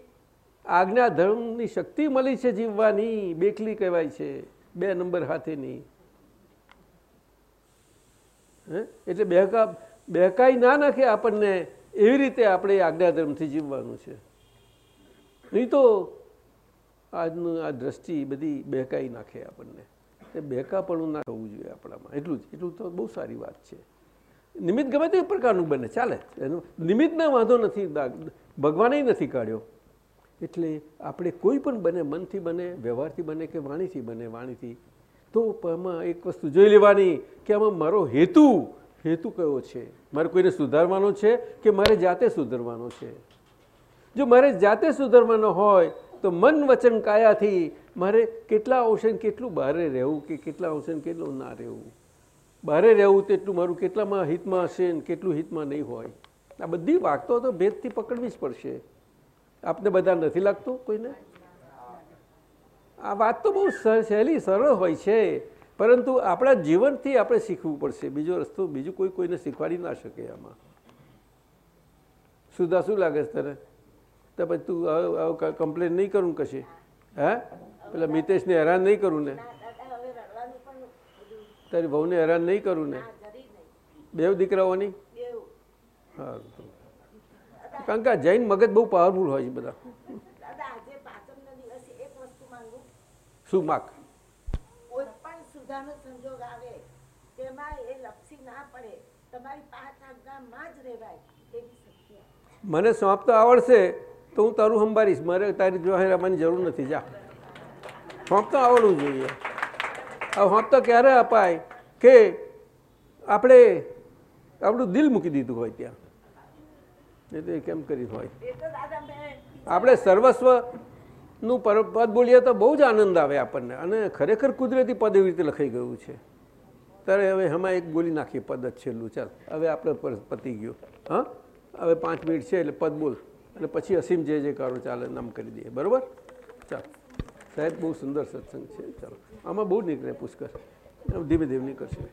આજ્ઞા ધર્મની શક્તિ મળી છે જીવવાની બેકલી કહેવાય છે, બે નંબર હાથેની. એટલે બેહકા, બહેકાઈ ના નાખે આપણને એવી રીતે આપણે આજ્ઞાધર્મથી જીવવાનું છે. નહીં તો આજનું આ દ્રષ્ટિ બધી બહેકાઈ નાખે આપણને. એ બહેકાપણું ના થવું જોઈએ આપણામાં. એટલું જ. એટલું તો બહુ સારી વાત છે. નિમિત્ત ગમે તે પ્રકારનું બને. ચાલે. એનું નિમિત્તને વાંધો નથી. ભગવાને નથી કાઢ્યો. એટલે આપણે કોઈ પણ બને, મનથી બને, વ્યવહારથી બને કે વાણીથી બને, વાણીથી, તો એમાં એક વસ્તુ જોઈ લેવાની કે આમાં મારો હેતુ હેતુ કયો છે? મારે કોઈને સુધારવાનો છે કે મારે જાતે સુધરવાનો છે? જો મારે જાતે સુધરવાનો હોય, તો મન વચન કાયાથી મારે કેટલા અંશે કેટલું બહારે રહેવું કે કેટલા અંશે કેટલું ના રહેવું? બહારે રહેવું તેટલું મારું કેટલામાં હિતમાં હશે ને કેટલું હિતમાં નહીં હોય? આ બધી વાગતો તો ભેદથી પકડવી જ પડશે. આપને બધા નથી લાગતું કોઈને? આ વાત તો બહુ સહેલી સરળ હોય છે. પરંતુ આપણા જીવનથી આપણે શીખવું પડશે. બીજો રસ્તો બીજું કોઈ કોઈને શીખવાડી ના શકે આમાં. સુધા શું લાગે છે તને? તો પછી તું આવું કમ્પ્લેન નહીં કરું કશે. હે? પેલા મિતેશને હેરાન નહીં કરું ને? તારી વહુને હેરાન નહીં કરું ને? બેવ દીકરાઓની? હા કારણ કે જૈન મગજ બહુ પાવરફુલ હોય છે બધા. માંગુ. શું માક સુધાનો સંજોગ આવે તેમાં એ લપસી ના પડે તમારી પાંચ આજ્ઞામાં જ રહેવાય એવી શક્તિ. મને સોંપતા આવડશે તો હું તારું સંભાળીશ. મારે તારી જોહે રમવાની જરૂર નથી. જા. તો આવડવું જોઈએ. આ સોંપતા ક્યારે અપાય કે આપણે આપણું દિલ મૂકી દીધું હોય ત્યાં? એ તો કેમ કરી હોય? આપણે સર્વસ્વનું પર- પદ બોલીએ તો બહુ જ આનંદ આવે આપણને. અને ખરેખર કુદરતી પદ એવી રીતે લખાઈ ગયું છે. ત્યારે હવે એમાં એક બોલી નાખીએ, પદ જ છેલ્લું. ચાલ, હવે આપણે પતી ગયું. હા? હવે પાંચ મિનિટ છે એટલે પદ બોલ. અને પછી અસીમ જે જે કરો ચાલે નામ કરી દઈએ. બરાબર? ચાલ. સાહેબ, બહુ સુંદર સત્સંગ છે. ચાલો. આમાં બહુ નીકળે પુષ્કર ધીમે ધીમે નીકળશે.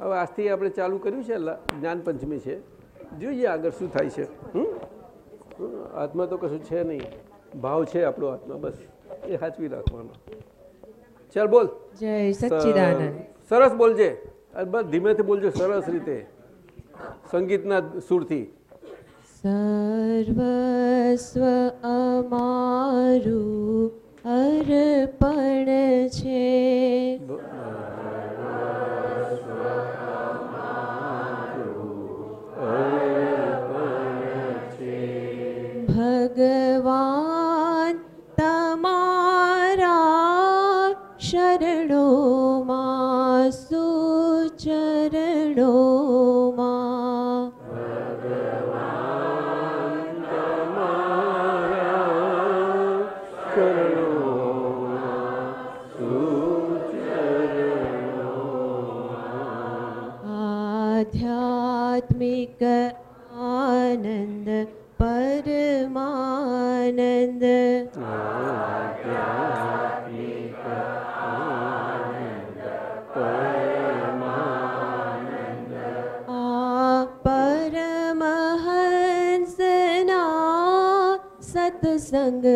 હવે આજથી આપણે ચાલુ કર્યું છે. જ્ઞાન પંચમી છે. જોઈએ આગળ શું થાય છે. હમ? આત્મા તો કશું છે નહીં. ભાવ છે આપણો હાથમાં બસ એ સાચવી રાખવાનો. ચાલ બોલ. જય સચ્ચિદાનંદ. સરસ બોલજે. બસ ધીમેથી બોલજો સરસ રીતે. સંગીતના સુરથી. સર્વસ્વ અમારું અર્પણ છે. સત્સંગમાં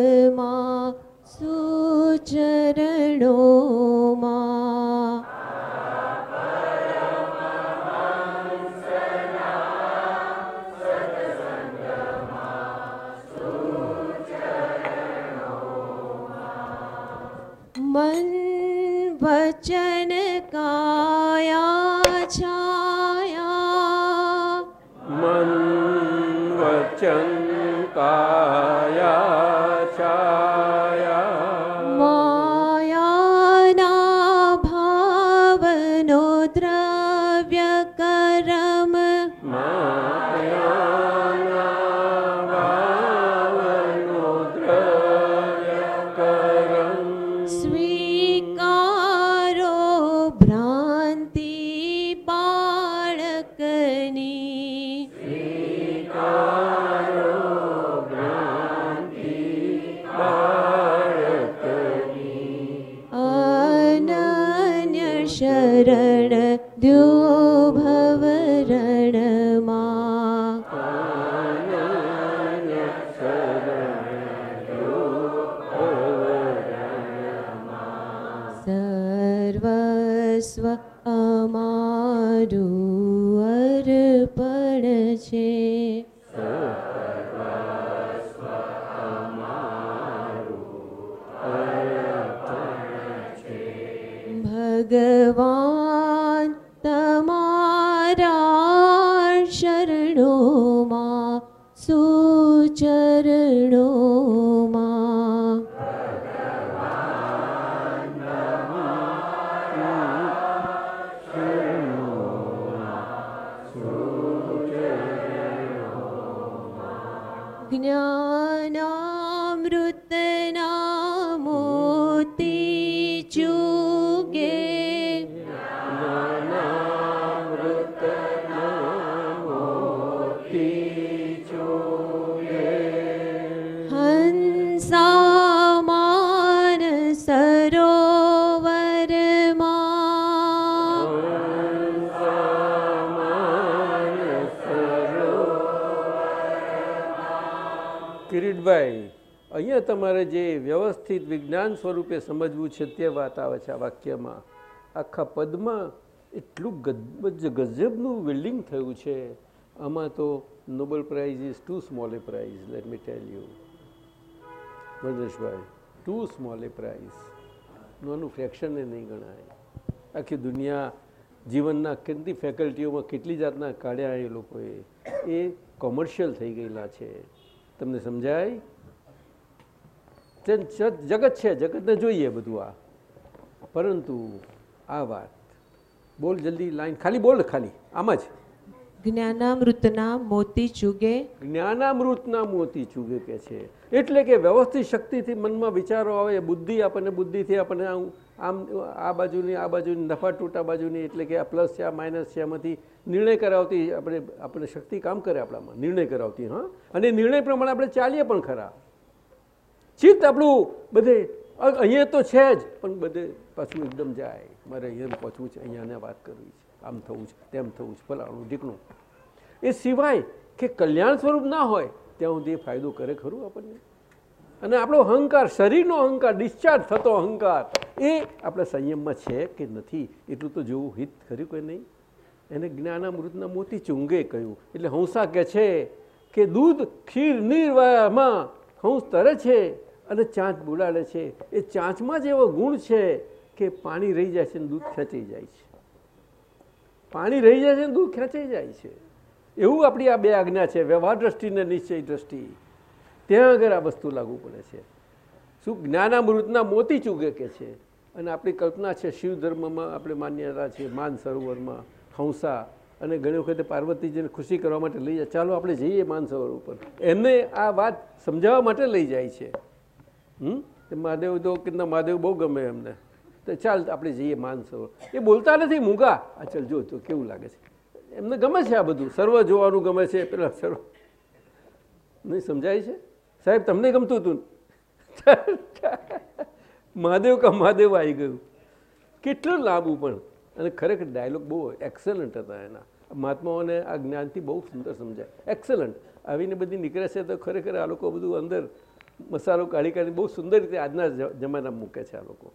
કિરીટભાઈ, અહીંયા તમારે જે વ્યવસ્થિત વિજ્ઞાન સ્વરૂપે સમજવું છે તે વાત આવે છે આ વાક્યમાં. આખા પદમાં એટલું ગજ ગજબનું બિલ્ડિંગ થયું છે. આમાં તો Nobel prize is too small a prize let me tell you મધેશભાઈ too small a prize નાનું ફ્રેક્શને નહીં ગણાય. આખી દુનિયા જીવનના કેટલી ફેકલ્ટીઓમાં કેટલી જાતના કાઢ્યા એ લોકોએ. એ કોમર્શિયલ થઈ ગયેલા છે. તમને સમજાય? જગત છે જગતને જોઈએ બધું આ. પરંતુ આ વાત બોલ જલ્દી લાઈન ખાલી બોલ ખાલી આમ જ. જ્ઞાનામૃતના મોતી ચૂગે. જ્ઞાનામૃતના મોતી ચૂગે કે છે. એટલે કે વ્યવસ્થિત શક્તિથી મનમાં વિચારો આવે બુદ્ધિ આપણને બુદ્ધિથી આપણને આમ આમ આ બાજુની આ બાજુની, નફા તૂટા બાજુની, એટલે કે આ પ્લસ છે, આ માઇનસ છે એમાંથી નિર્ણય કરાવતી આપણે આપણે શક્તિ કામ કરે આપણામાં, નિર્ણય કરાવતી, હા. અને નિર્ણય પ્રમાણે આપણે ચાલીએ પણ ખરા. ચિત્ત આપણું બધે અહીંયા તો છે જ, પણ બધે પાછું એકદમ જાય. મારે અહીંયા પહોંચવું છે, અહીંયાને વાત કરવી છે. આમ થવું છે, તેમ થવું છે, ફલાણું, ઢીકણું. એ સિવાય કે કલ્યાણ સ્વરૂપ ના હોય, ત્યાં સુધી ફાયદો કરે ખરું આપણને? અને આપણો અહંકાર, શરીરનો અહંકાર, ડિસ્ચાર્જ થતો અહંકાર, એ આપણા સંયમમાં છે કે નથી? એટલું તો જોવું હિત ખર્યું કે નહીં? એને જ્ઞાનામૃતના મોતી ચુંગે કહ્યું. એટલે હંસા કહે છે કે દૂધ ખીર નીરવામાં હંસ તરે છે અને ચાંચ બોલાડે છે. એ ચાંચમાં જ એવો ગુણ છે કે પાણી રહી જાય છે ને દૂધ ખેંચાઈ જાય છે. પાણી રહી જાય છે ને દૂધ ખેંચાઈ જાય છે. એવું આપણી આ બે આજ્ઞા છે. વ્યવહાર દ્રષ્ટિ નિશ્ચય દ્રષ્ટિ. ત્યાં આગળ આ વસ્તુ લાગુ પડે છે. શું જ્ઞાનામૃતના મોતી કે છે? અને આપણી કલ્પના છે શિવ ધર્મમાં આપણે માન્યતા છે માન સરોવરમાં, હંસા, અને ઘણી વખતે પાર્વતીજીને ખુશી કરવા માટે લઈ જાય. ચાલો આપણે જઈએ માન સરોવર ઉપર. એમને આ વાત સમજાવવા માટે લઈ જાય છે. હમ? મહાદેવ તો કેટલા મહાદેવ બહુ ગમે એમને. તો ચાલ આપણે જઈએ માન સરોવર. એ બોલતા નથી મૂંગા. આ ચાલ જો તો કેવું લાગે છે. એમને ગમે છે આ બધું. સર્વ જોવાનું ગમે છે. પેલા સર્વ નહીં સમજાય છે? સાહેબ, તમને ગમતું હતું મહાદેવ કા મહાદેવ આવી ગયું. કેટલું લાંબુ પણ. અને ખરેખર ડાયલોગ બહુ એક્સલન્ટ હતા એના. મહાત્માઓને આ જ્ઞાનથી બહુ સુંદર સમજાય. એક્સલન્ટ આવીને બધી નીકળે છે તો ખરેખર આ લોકો બધું અંદર મસાલો કાઢી કાઢી બહુ સુંદર રીતે આજના જમાના મૂકે છે આ લોકો.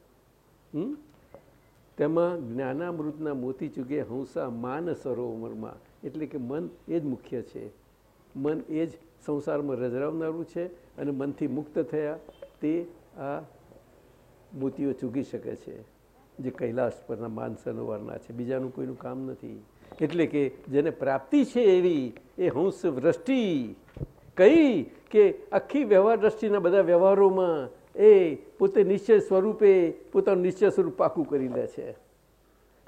તેમાં જ્ઞાનામૃતના મોતી ચૂકે હંસા માન સરોવરમાં. એટલે કે મન એ જ મુખ્ય છે. મન એ જ સંસારમાં રજરાવનારું છે અને મનથી મુક્ત થયા તે આ મોતીઓ ચૂકી શકે છે, જે કૈલાસ પરના માન સરોવરના છે. બીજાનું કોઈનું કામ નથી. એટલે કે જેને પ્રાપ્તિ છે એવી, એ હંસ દ્રષ્ટિ કહી કે આખી વ્યવહાર દ્રષ્ટિના બધા વ્યવહારોમાં એ પોતે નિશ્ચય સ્વરૂપે પોતાનું નિશ્ચય સ્વરૂપ પાકું કરી લે છે.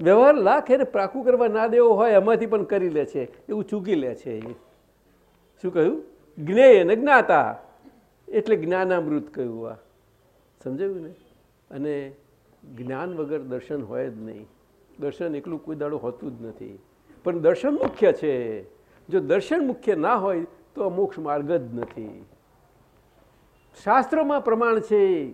વ્યવહાર લાખ એને પાકું કરવા ના દેવો હોય, એમાંથી પણ કરી લે છે. એવું ચૂકી લે છે એ. શું કહ્યું? જ્ઞેય અને જ્ઞાતા. એટલે જ્ઞાનામૃત કહ્યું આ. સમજાયું ને? અને જ્ઞાન વગર દર્શન હોય જ નહીં. દર્શન એકલું કોઈ દાડો હોતું જ નથી. પણ દર્શન મુખ્ય છે. જો દર્શન મુખ્ય ના હોય, તો મોક્ષ માર્ગ જ નથી. શાસ્ત્રોમાં પ્રમાણ છે.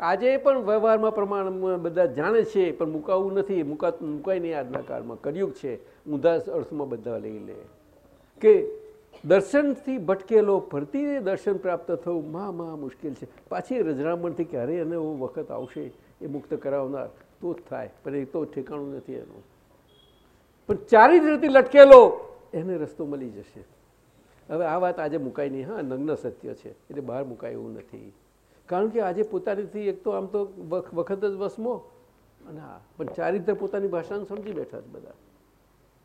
આજે પણ વ્યવહારમાં પ્રમાણ બધા જાણે છે, પણ મુકાવું નથી. મુકાતું મુકાય નહીં આજના કાળમાં. કળિયુગ છે. ઊંધા અર્થમાં બધા લઈ લે. કે દર્શનથી ભટકેલો, ફરતીને દર્શન પ્રાપ્ત થવું, મા મા, મુશ્કેલ છે. પાછી રજરામણથી ક્યારે એને એવો વખત આવશે એ મુક્ત કરાવનાર તો જ થાય, પણ એ તો ઠેકાણું નથી એનું. પણ ચારિત્રથી લટકેલો, એને રસ્તો મળી જશે. હવે આ વાત આજે મુકાય નહીં. હા, નગ્ન સત્ય છે. એટલે બહાર મુકાય એવું નથી. કારણ કે આજે પોતાનીથી એક તો આમ તો વખ- વખત જ વસમો. અને હા, પણ ચારિત્ર પોતાની ભાષાને સમજી બેઠા છે બધા.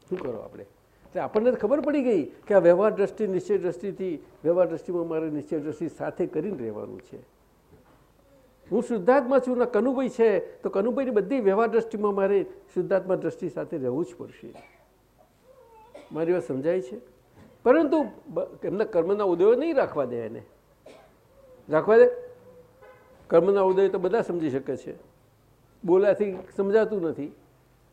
શું કરો આપણે? એટલે આપણને ખબર પડી ગઈ કે આ વ્યવહાર દ્રષ્ટિ, નિશ્ચય દ્રષ્ટિથી વ્યવહાર દ્રષ્ટિમાં મારે નિશ્ચય દ્રષ્ટિ સાથે કરીને રહેવાનું છે. હું શુદ્ધાત્મા છું ને કનુભાઈ છે, તો કનુભાઈની બધી વ્યવહાર દ્રષ્ટિમાં મારે શુદ્ધાત્મા દ્રષ્ટિ સાથે રહેવું જ પડશે. મારી વાત સમજાય છે? પરંતુ એમના કર્મના ઉદયો નહીં રાખવા દે એને. રાખવા દે? કર્મના ઉદય તો બધા સમજી શકે છે. બોલાથી સમજાતું નથી.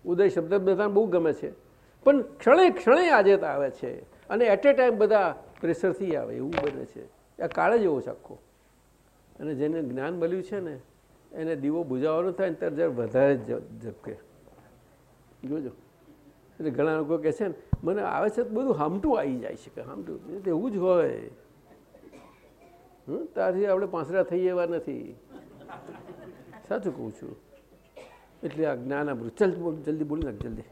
ઉદય શબ્દ બધાને બહુ ગમે છે. પણ ક્ષણે ક્ષણે આજે તો આવે છે અને એટ એ ટાઈમ બધા પ્રેશરથી આવે, એવું બને છે. આ કાળ જ એવો આખો. અને જેને જ્ઞાન મળ્યું છે ને, એને દીવો બુજાવવાનો થાય ત્યારે જરા વધારે જ ઝબકે. જોજો. એટલે ઘણા લોકો કહે છે ને, મને આવે છે તો બધું હામટું આવી જાય છે કે હામટું. એવું જ હોય. હમ? ત્યારથી આપણે પાંસરા થઈ એવા નથી. સાચું કહું છું. એટલે આ જ્ઞાન આપણું ચલ જલ્દી બોલી નાખ જલ્દી.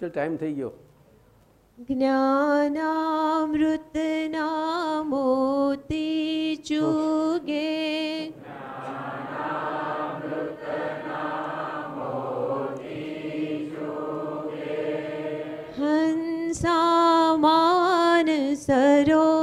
ચાલ ટાઈમ થઈ ગયો. જ્ઞાનામૃતના મોતી ચુગે હંસામાન સરોવરમાં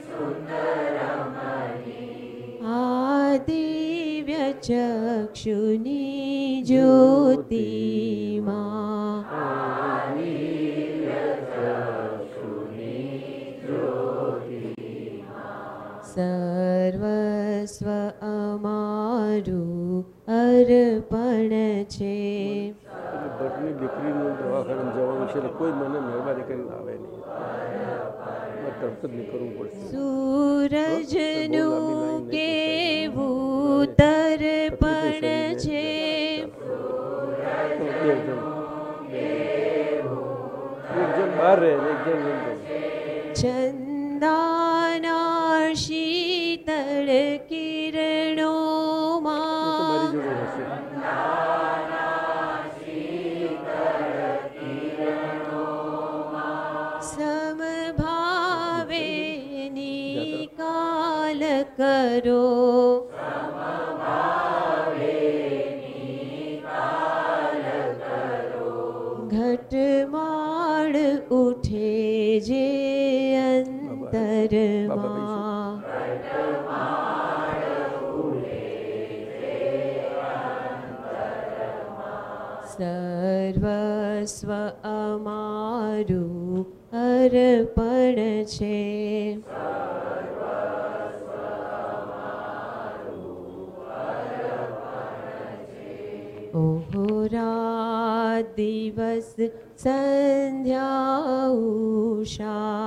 સુંદરમની દિવ્ય ચક્ષુની જ્યોતિમાં. સર્વસ્વ અમારું અર્પણ છે. દીકરીનું દવાખાને જવાનું છે એટલે કોઈ મને મહેરબાની કરીને આવે નહીં. તરત જ નીકળવું પડશે. સૂરજનું કેવું તર્પણ છે. એક જણ બહાર રહે એક જણ ચંદાના શીતળ એ છે ઓહો રાત દિવસ સંધ્યા ઉષા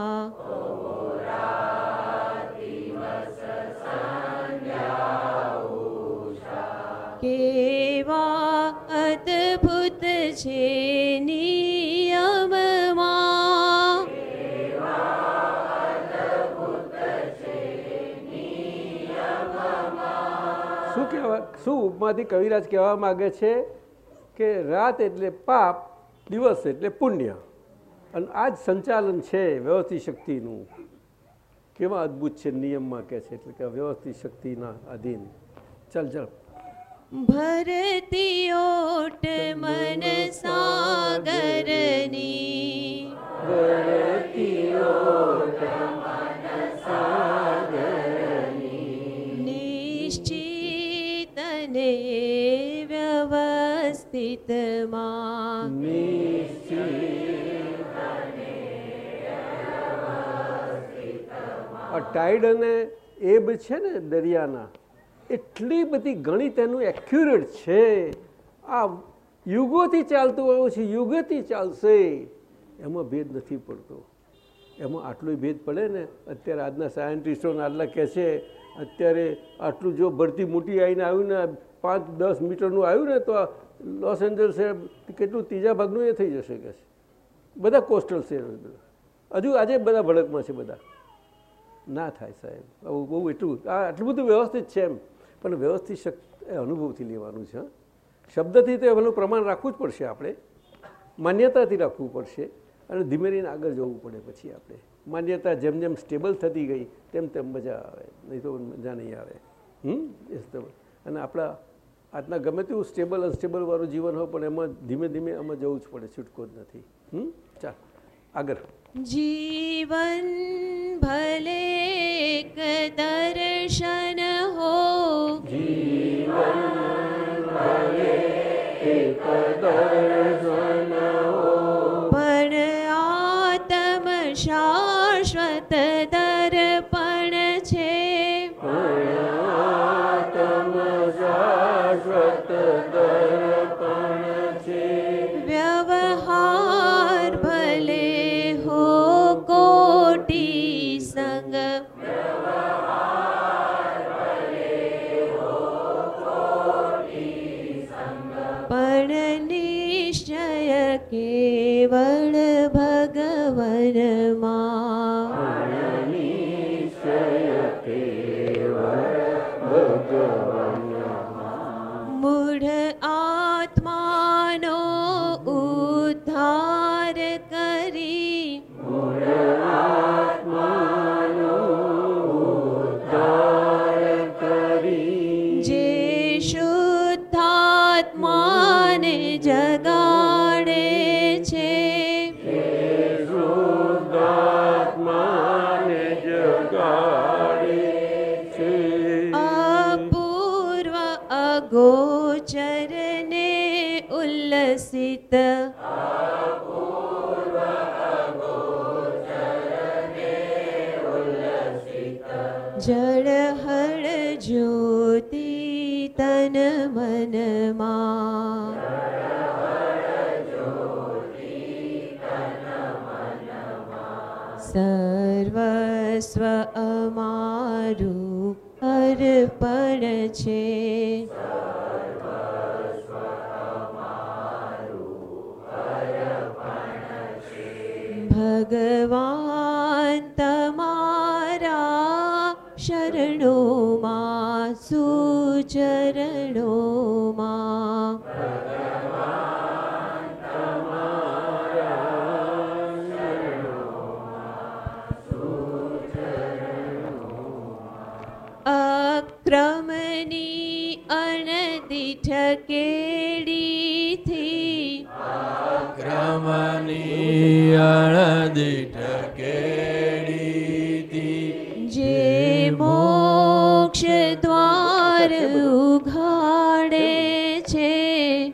ઉપમાથી કવિરાજ કહેવા માગે છે કે રાત એટલે પાપ દિવસ એટલે પુણ્ય. અને આ જ સંચાલન છે વ્યવસ્થિત શક્તિનું. કેવા અદ્ભુત છે નિયમમાં કહે છે એટલે કે વ્યવસ્થિત શક્તિના અધીન ચાલ ચાલ. ભરતી ઓટ મન સાગરની. નિશ્ચિત ને વ્યવસ્થિતમાં આ ટાઈડ અને એબ છે ને દરિયાના, એટલી બધી ગણિત એનું એક્યુરેટ છે. આ યુગોથી ચાલતું આવ્યું છે, યુગોથી ચાલશે. એમાં ભેદ નથી પડતો. એમાં આટલો ભેદ પડે ને, અત્યારે આજના સાયન્ટિસ્ટોને આટલા કહે છે અત્યારે આટલું જો ભરતી મોટી આવીને આવ્યું ને, પાંચ દસ મીટરનું આવ્યું ને, તો લોસ એન્જલ્સ કેટલું ત્રીજા ભાગનું એ થઈ જશે કે બધા કોસ્ટલ છે હજુ આજે બધા ભડકમાં છે બધા. ના થાય સાહેબ. આવું બહુ એટલું, આ આટલું બધું વ્યવસ્થિત છે એમ. પણ વ્યવસ્થિત શક્તિ અનુભવથી લેવાનું છે. શબ્દથી તો એનું પ્રમાણ રાખવું જ પડશે આપણે. માન્યતાથી રાખવું પડશે. અને ધીમે રહીને આગળ જવું પડે પછી આપણે. માન્યતા જેમ જેમ સ્ટેબલ થતી ગઈ તેમ તેમ મજા આવે. નહીં તો મજા નહીં આવે. હમ? અને આપણા આજના ગમે તેવું સ્ટેબલ અનસ્ટેબલ વાળું જીવન હોય પણ એમાં ધીમે ધીમે એમાં જવું જ પડે છૂટકો જ નથી. હમ? ચાલ આગળ. જીવન ભલે એક દર્શન હો. ઉલ્લસિત જળહળ જ્યોતિ તન મનમાં સર્વસ્વ અમારું અર્પણ છે અણદીઠ કેડીથી જે મોક્ષ દ્વાર ઉઘાડે છે.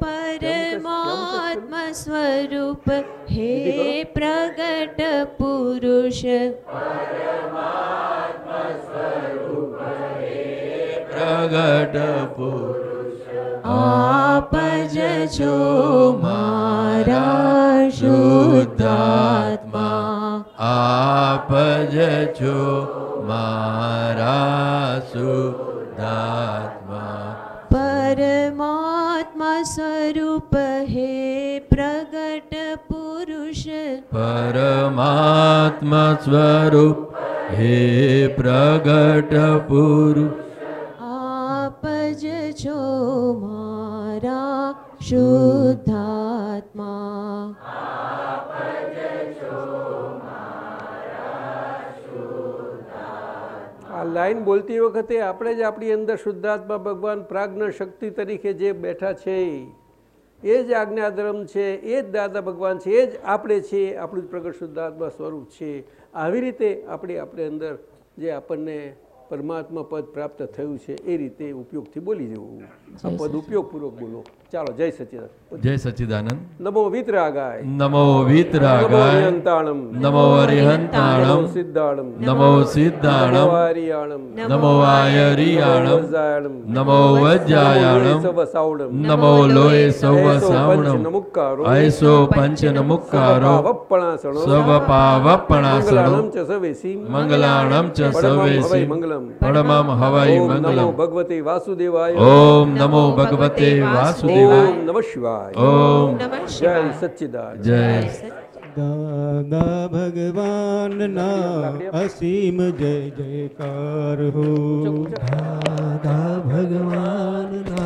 પરમાત્મા સ્વરૂપ હે પ્રગટ પુરુષ. પ્રગટ પુરુષ. આપ જ છો મારા શુદ્ધાત્મા. આપ જ છો મારા શુદ્ધાત્મા. પરમાત્મા સ્વરૂપ હે પ્રગટ પુરુષ. પરમાત્મા સ્વરૂપ હે પ્રગટ પુરુષ. આપ છો મારા શુદ્ધાત્મા. આ લાઈન બોલતી વખતે આપણે જ આપણી અંદર શુદ્ધાત્મા ભગવાન પ્રાજ્ઞ શક્તિ તરીકે જે બેઠા છે, એ જ આજ્ઞાધર્મ છે, એ જ દાદા ભગવાન છે, એ જ આપણે છીએ આપણું જ પ્રગટ શુદ્ધાત્મા સ્વરૂપ છે. આવી રીતે આપણે આપણે અંદર જે આપણને પરમાત્મા પદ પ્રાપ્ત થયું છે એ રીતે ઉપયોગથી બોલી જવું. આ પદ ઉપયોગપૂર્વક બોલો. ચાલો જય સચિદાન જય સચિદાનંદ. નમો વિતરાગાય. નમો વિતરાગાય. નમો અરિહંતાણમ સિદ્ધાણમ. નમો સિદ્ધાણમ. વારિયાણમ નમો વાયરિયાણમ નમો વજ્જાયાણમ સવસાવણમ નમો લોય સૌ સાવણમ નમુક્કારો આયસો પંચ નમુક્કારો વપ્પણાસણો સ્વભાવપણાસણો મંગલાણમ ચ સવેસી મંગલાણમ ચ સવેસી મંગલમ પરમમ હવૈ ઓમ નમો મંગલમ ભગવતે વાસુદેવાય ઓમ નમો ભગવતે વાસુદેવાય ઓમ નમઃ શિવાય ઓમ નમઃ જય શિવાય સચ્ચિદાન જય દાદા ભગવાનના અસીમ જય જયકાર હો દાદા ભગવાનના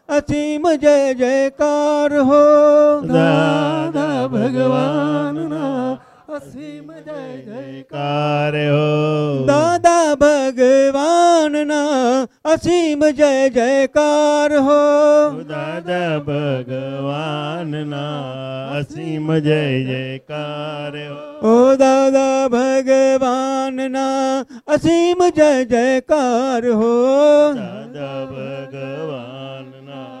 અસીમ જય જયકાર હો દાદા ભગવાનના અસીમ જય જયકાર હો. દાદા ભગવાનના અસીમ જય જયકાર હો. દાદા ભગવાનના અસીમ જય જયકાર હો. ઓ દાદા ભગવાનના અસીમ જય જયકાર હો. દાદા ભગવાનના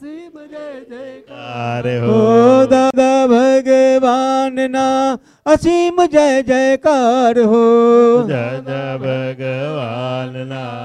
અસીમ જય જયકાર હો દાદા ભગવાનના અસીમ જય જયકાર હો. દાદા ભગવાનના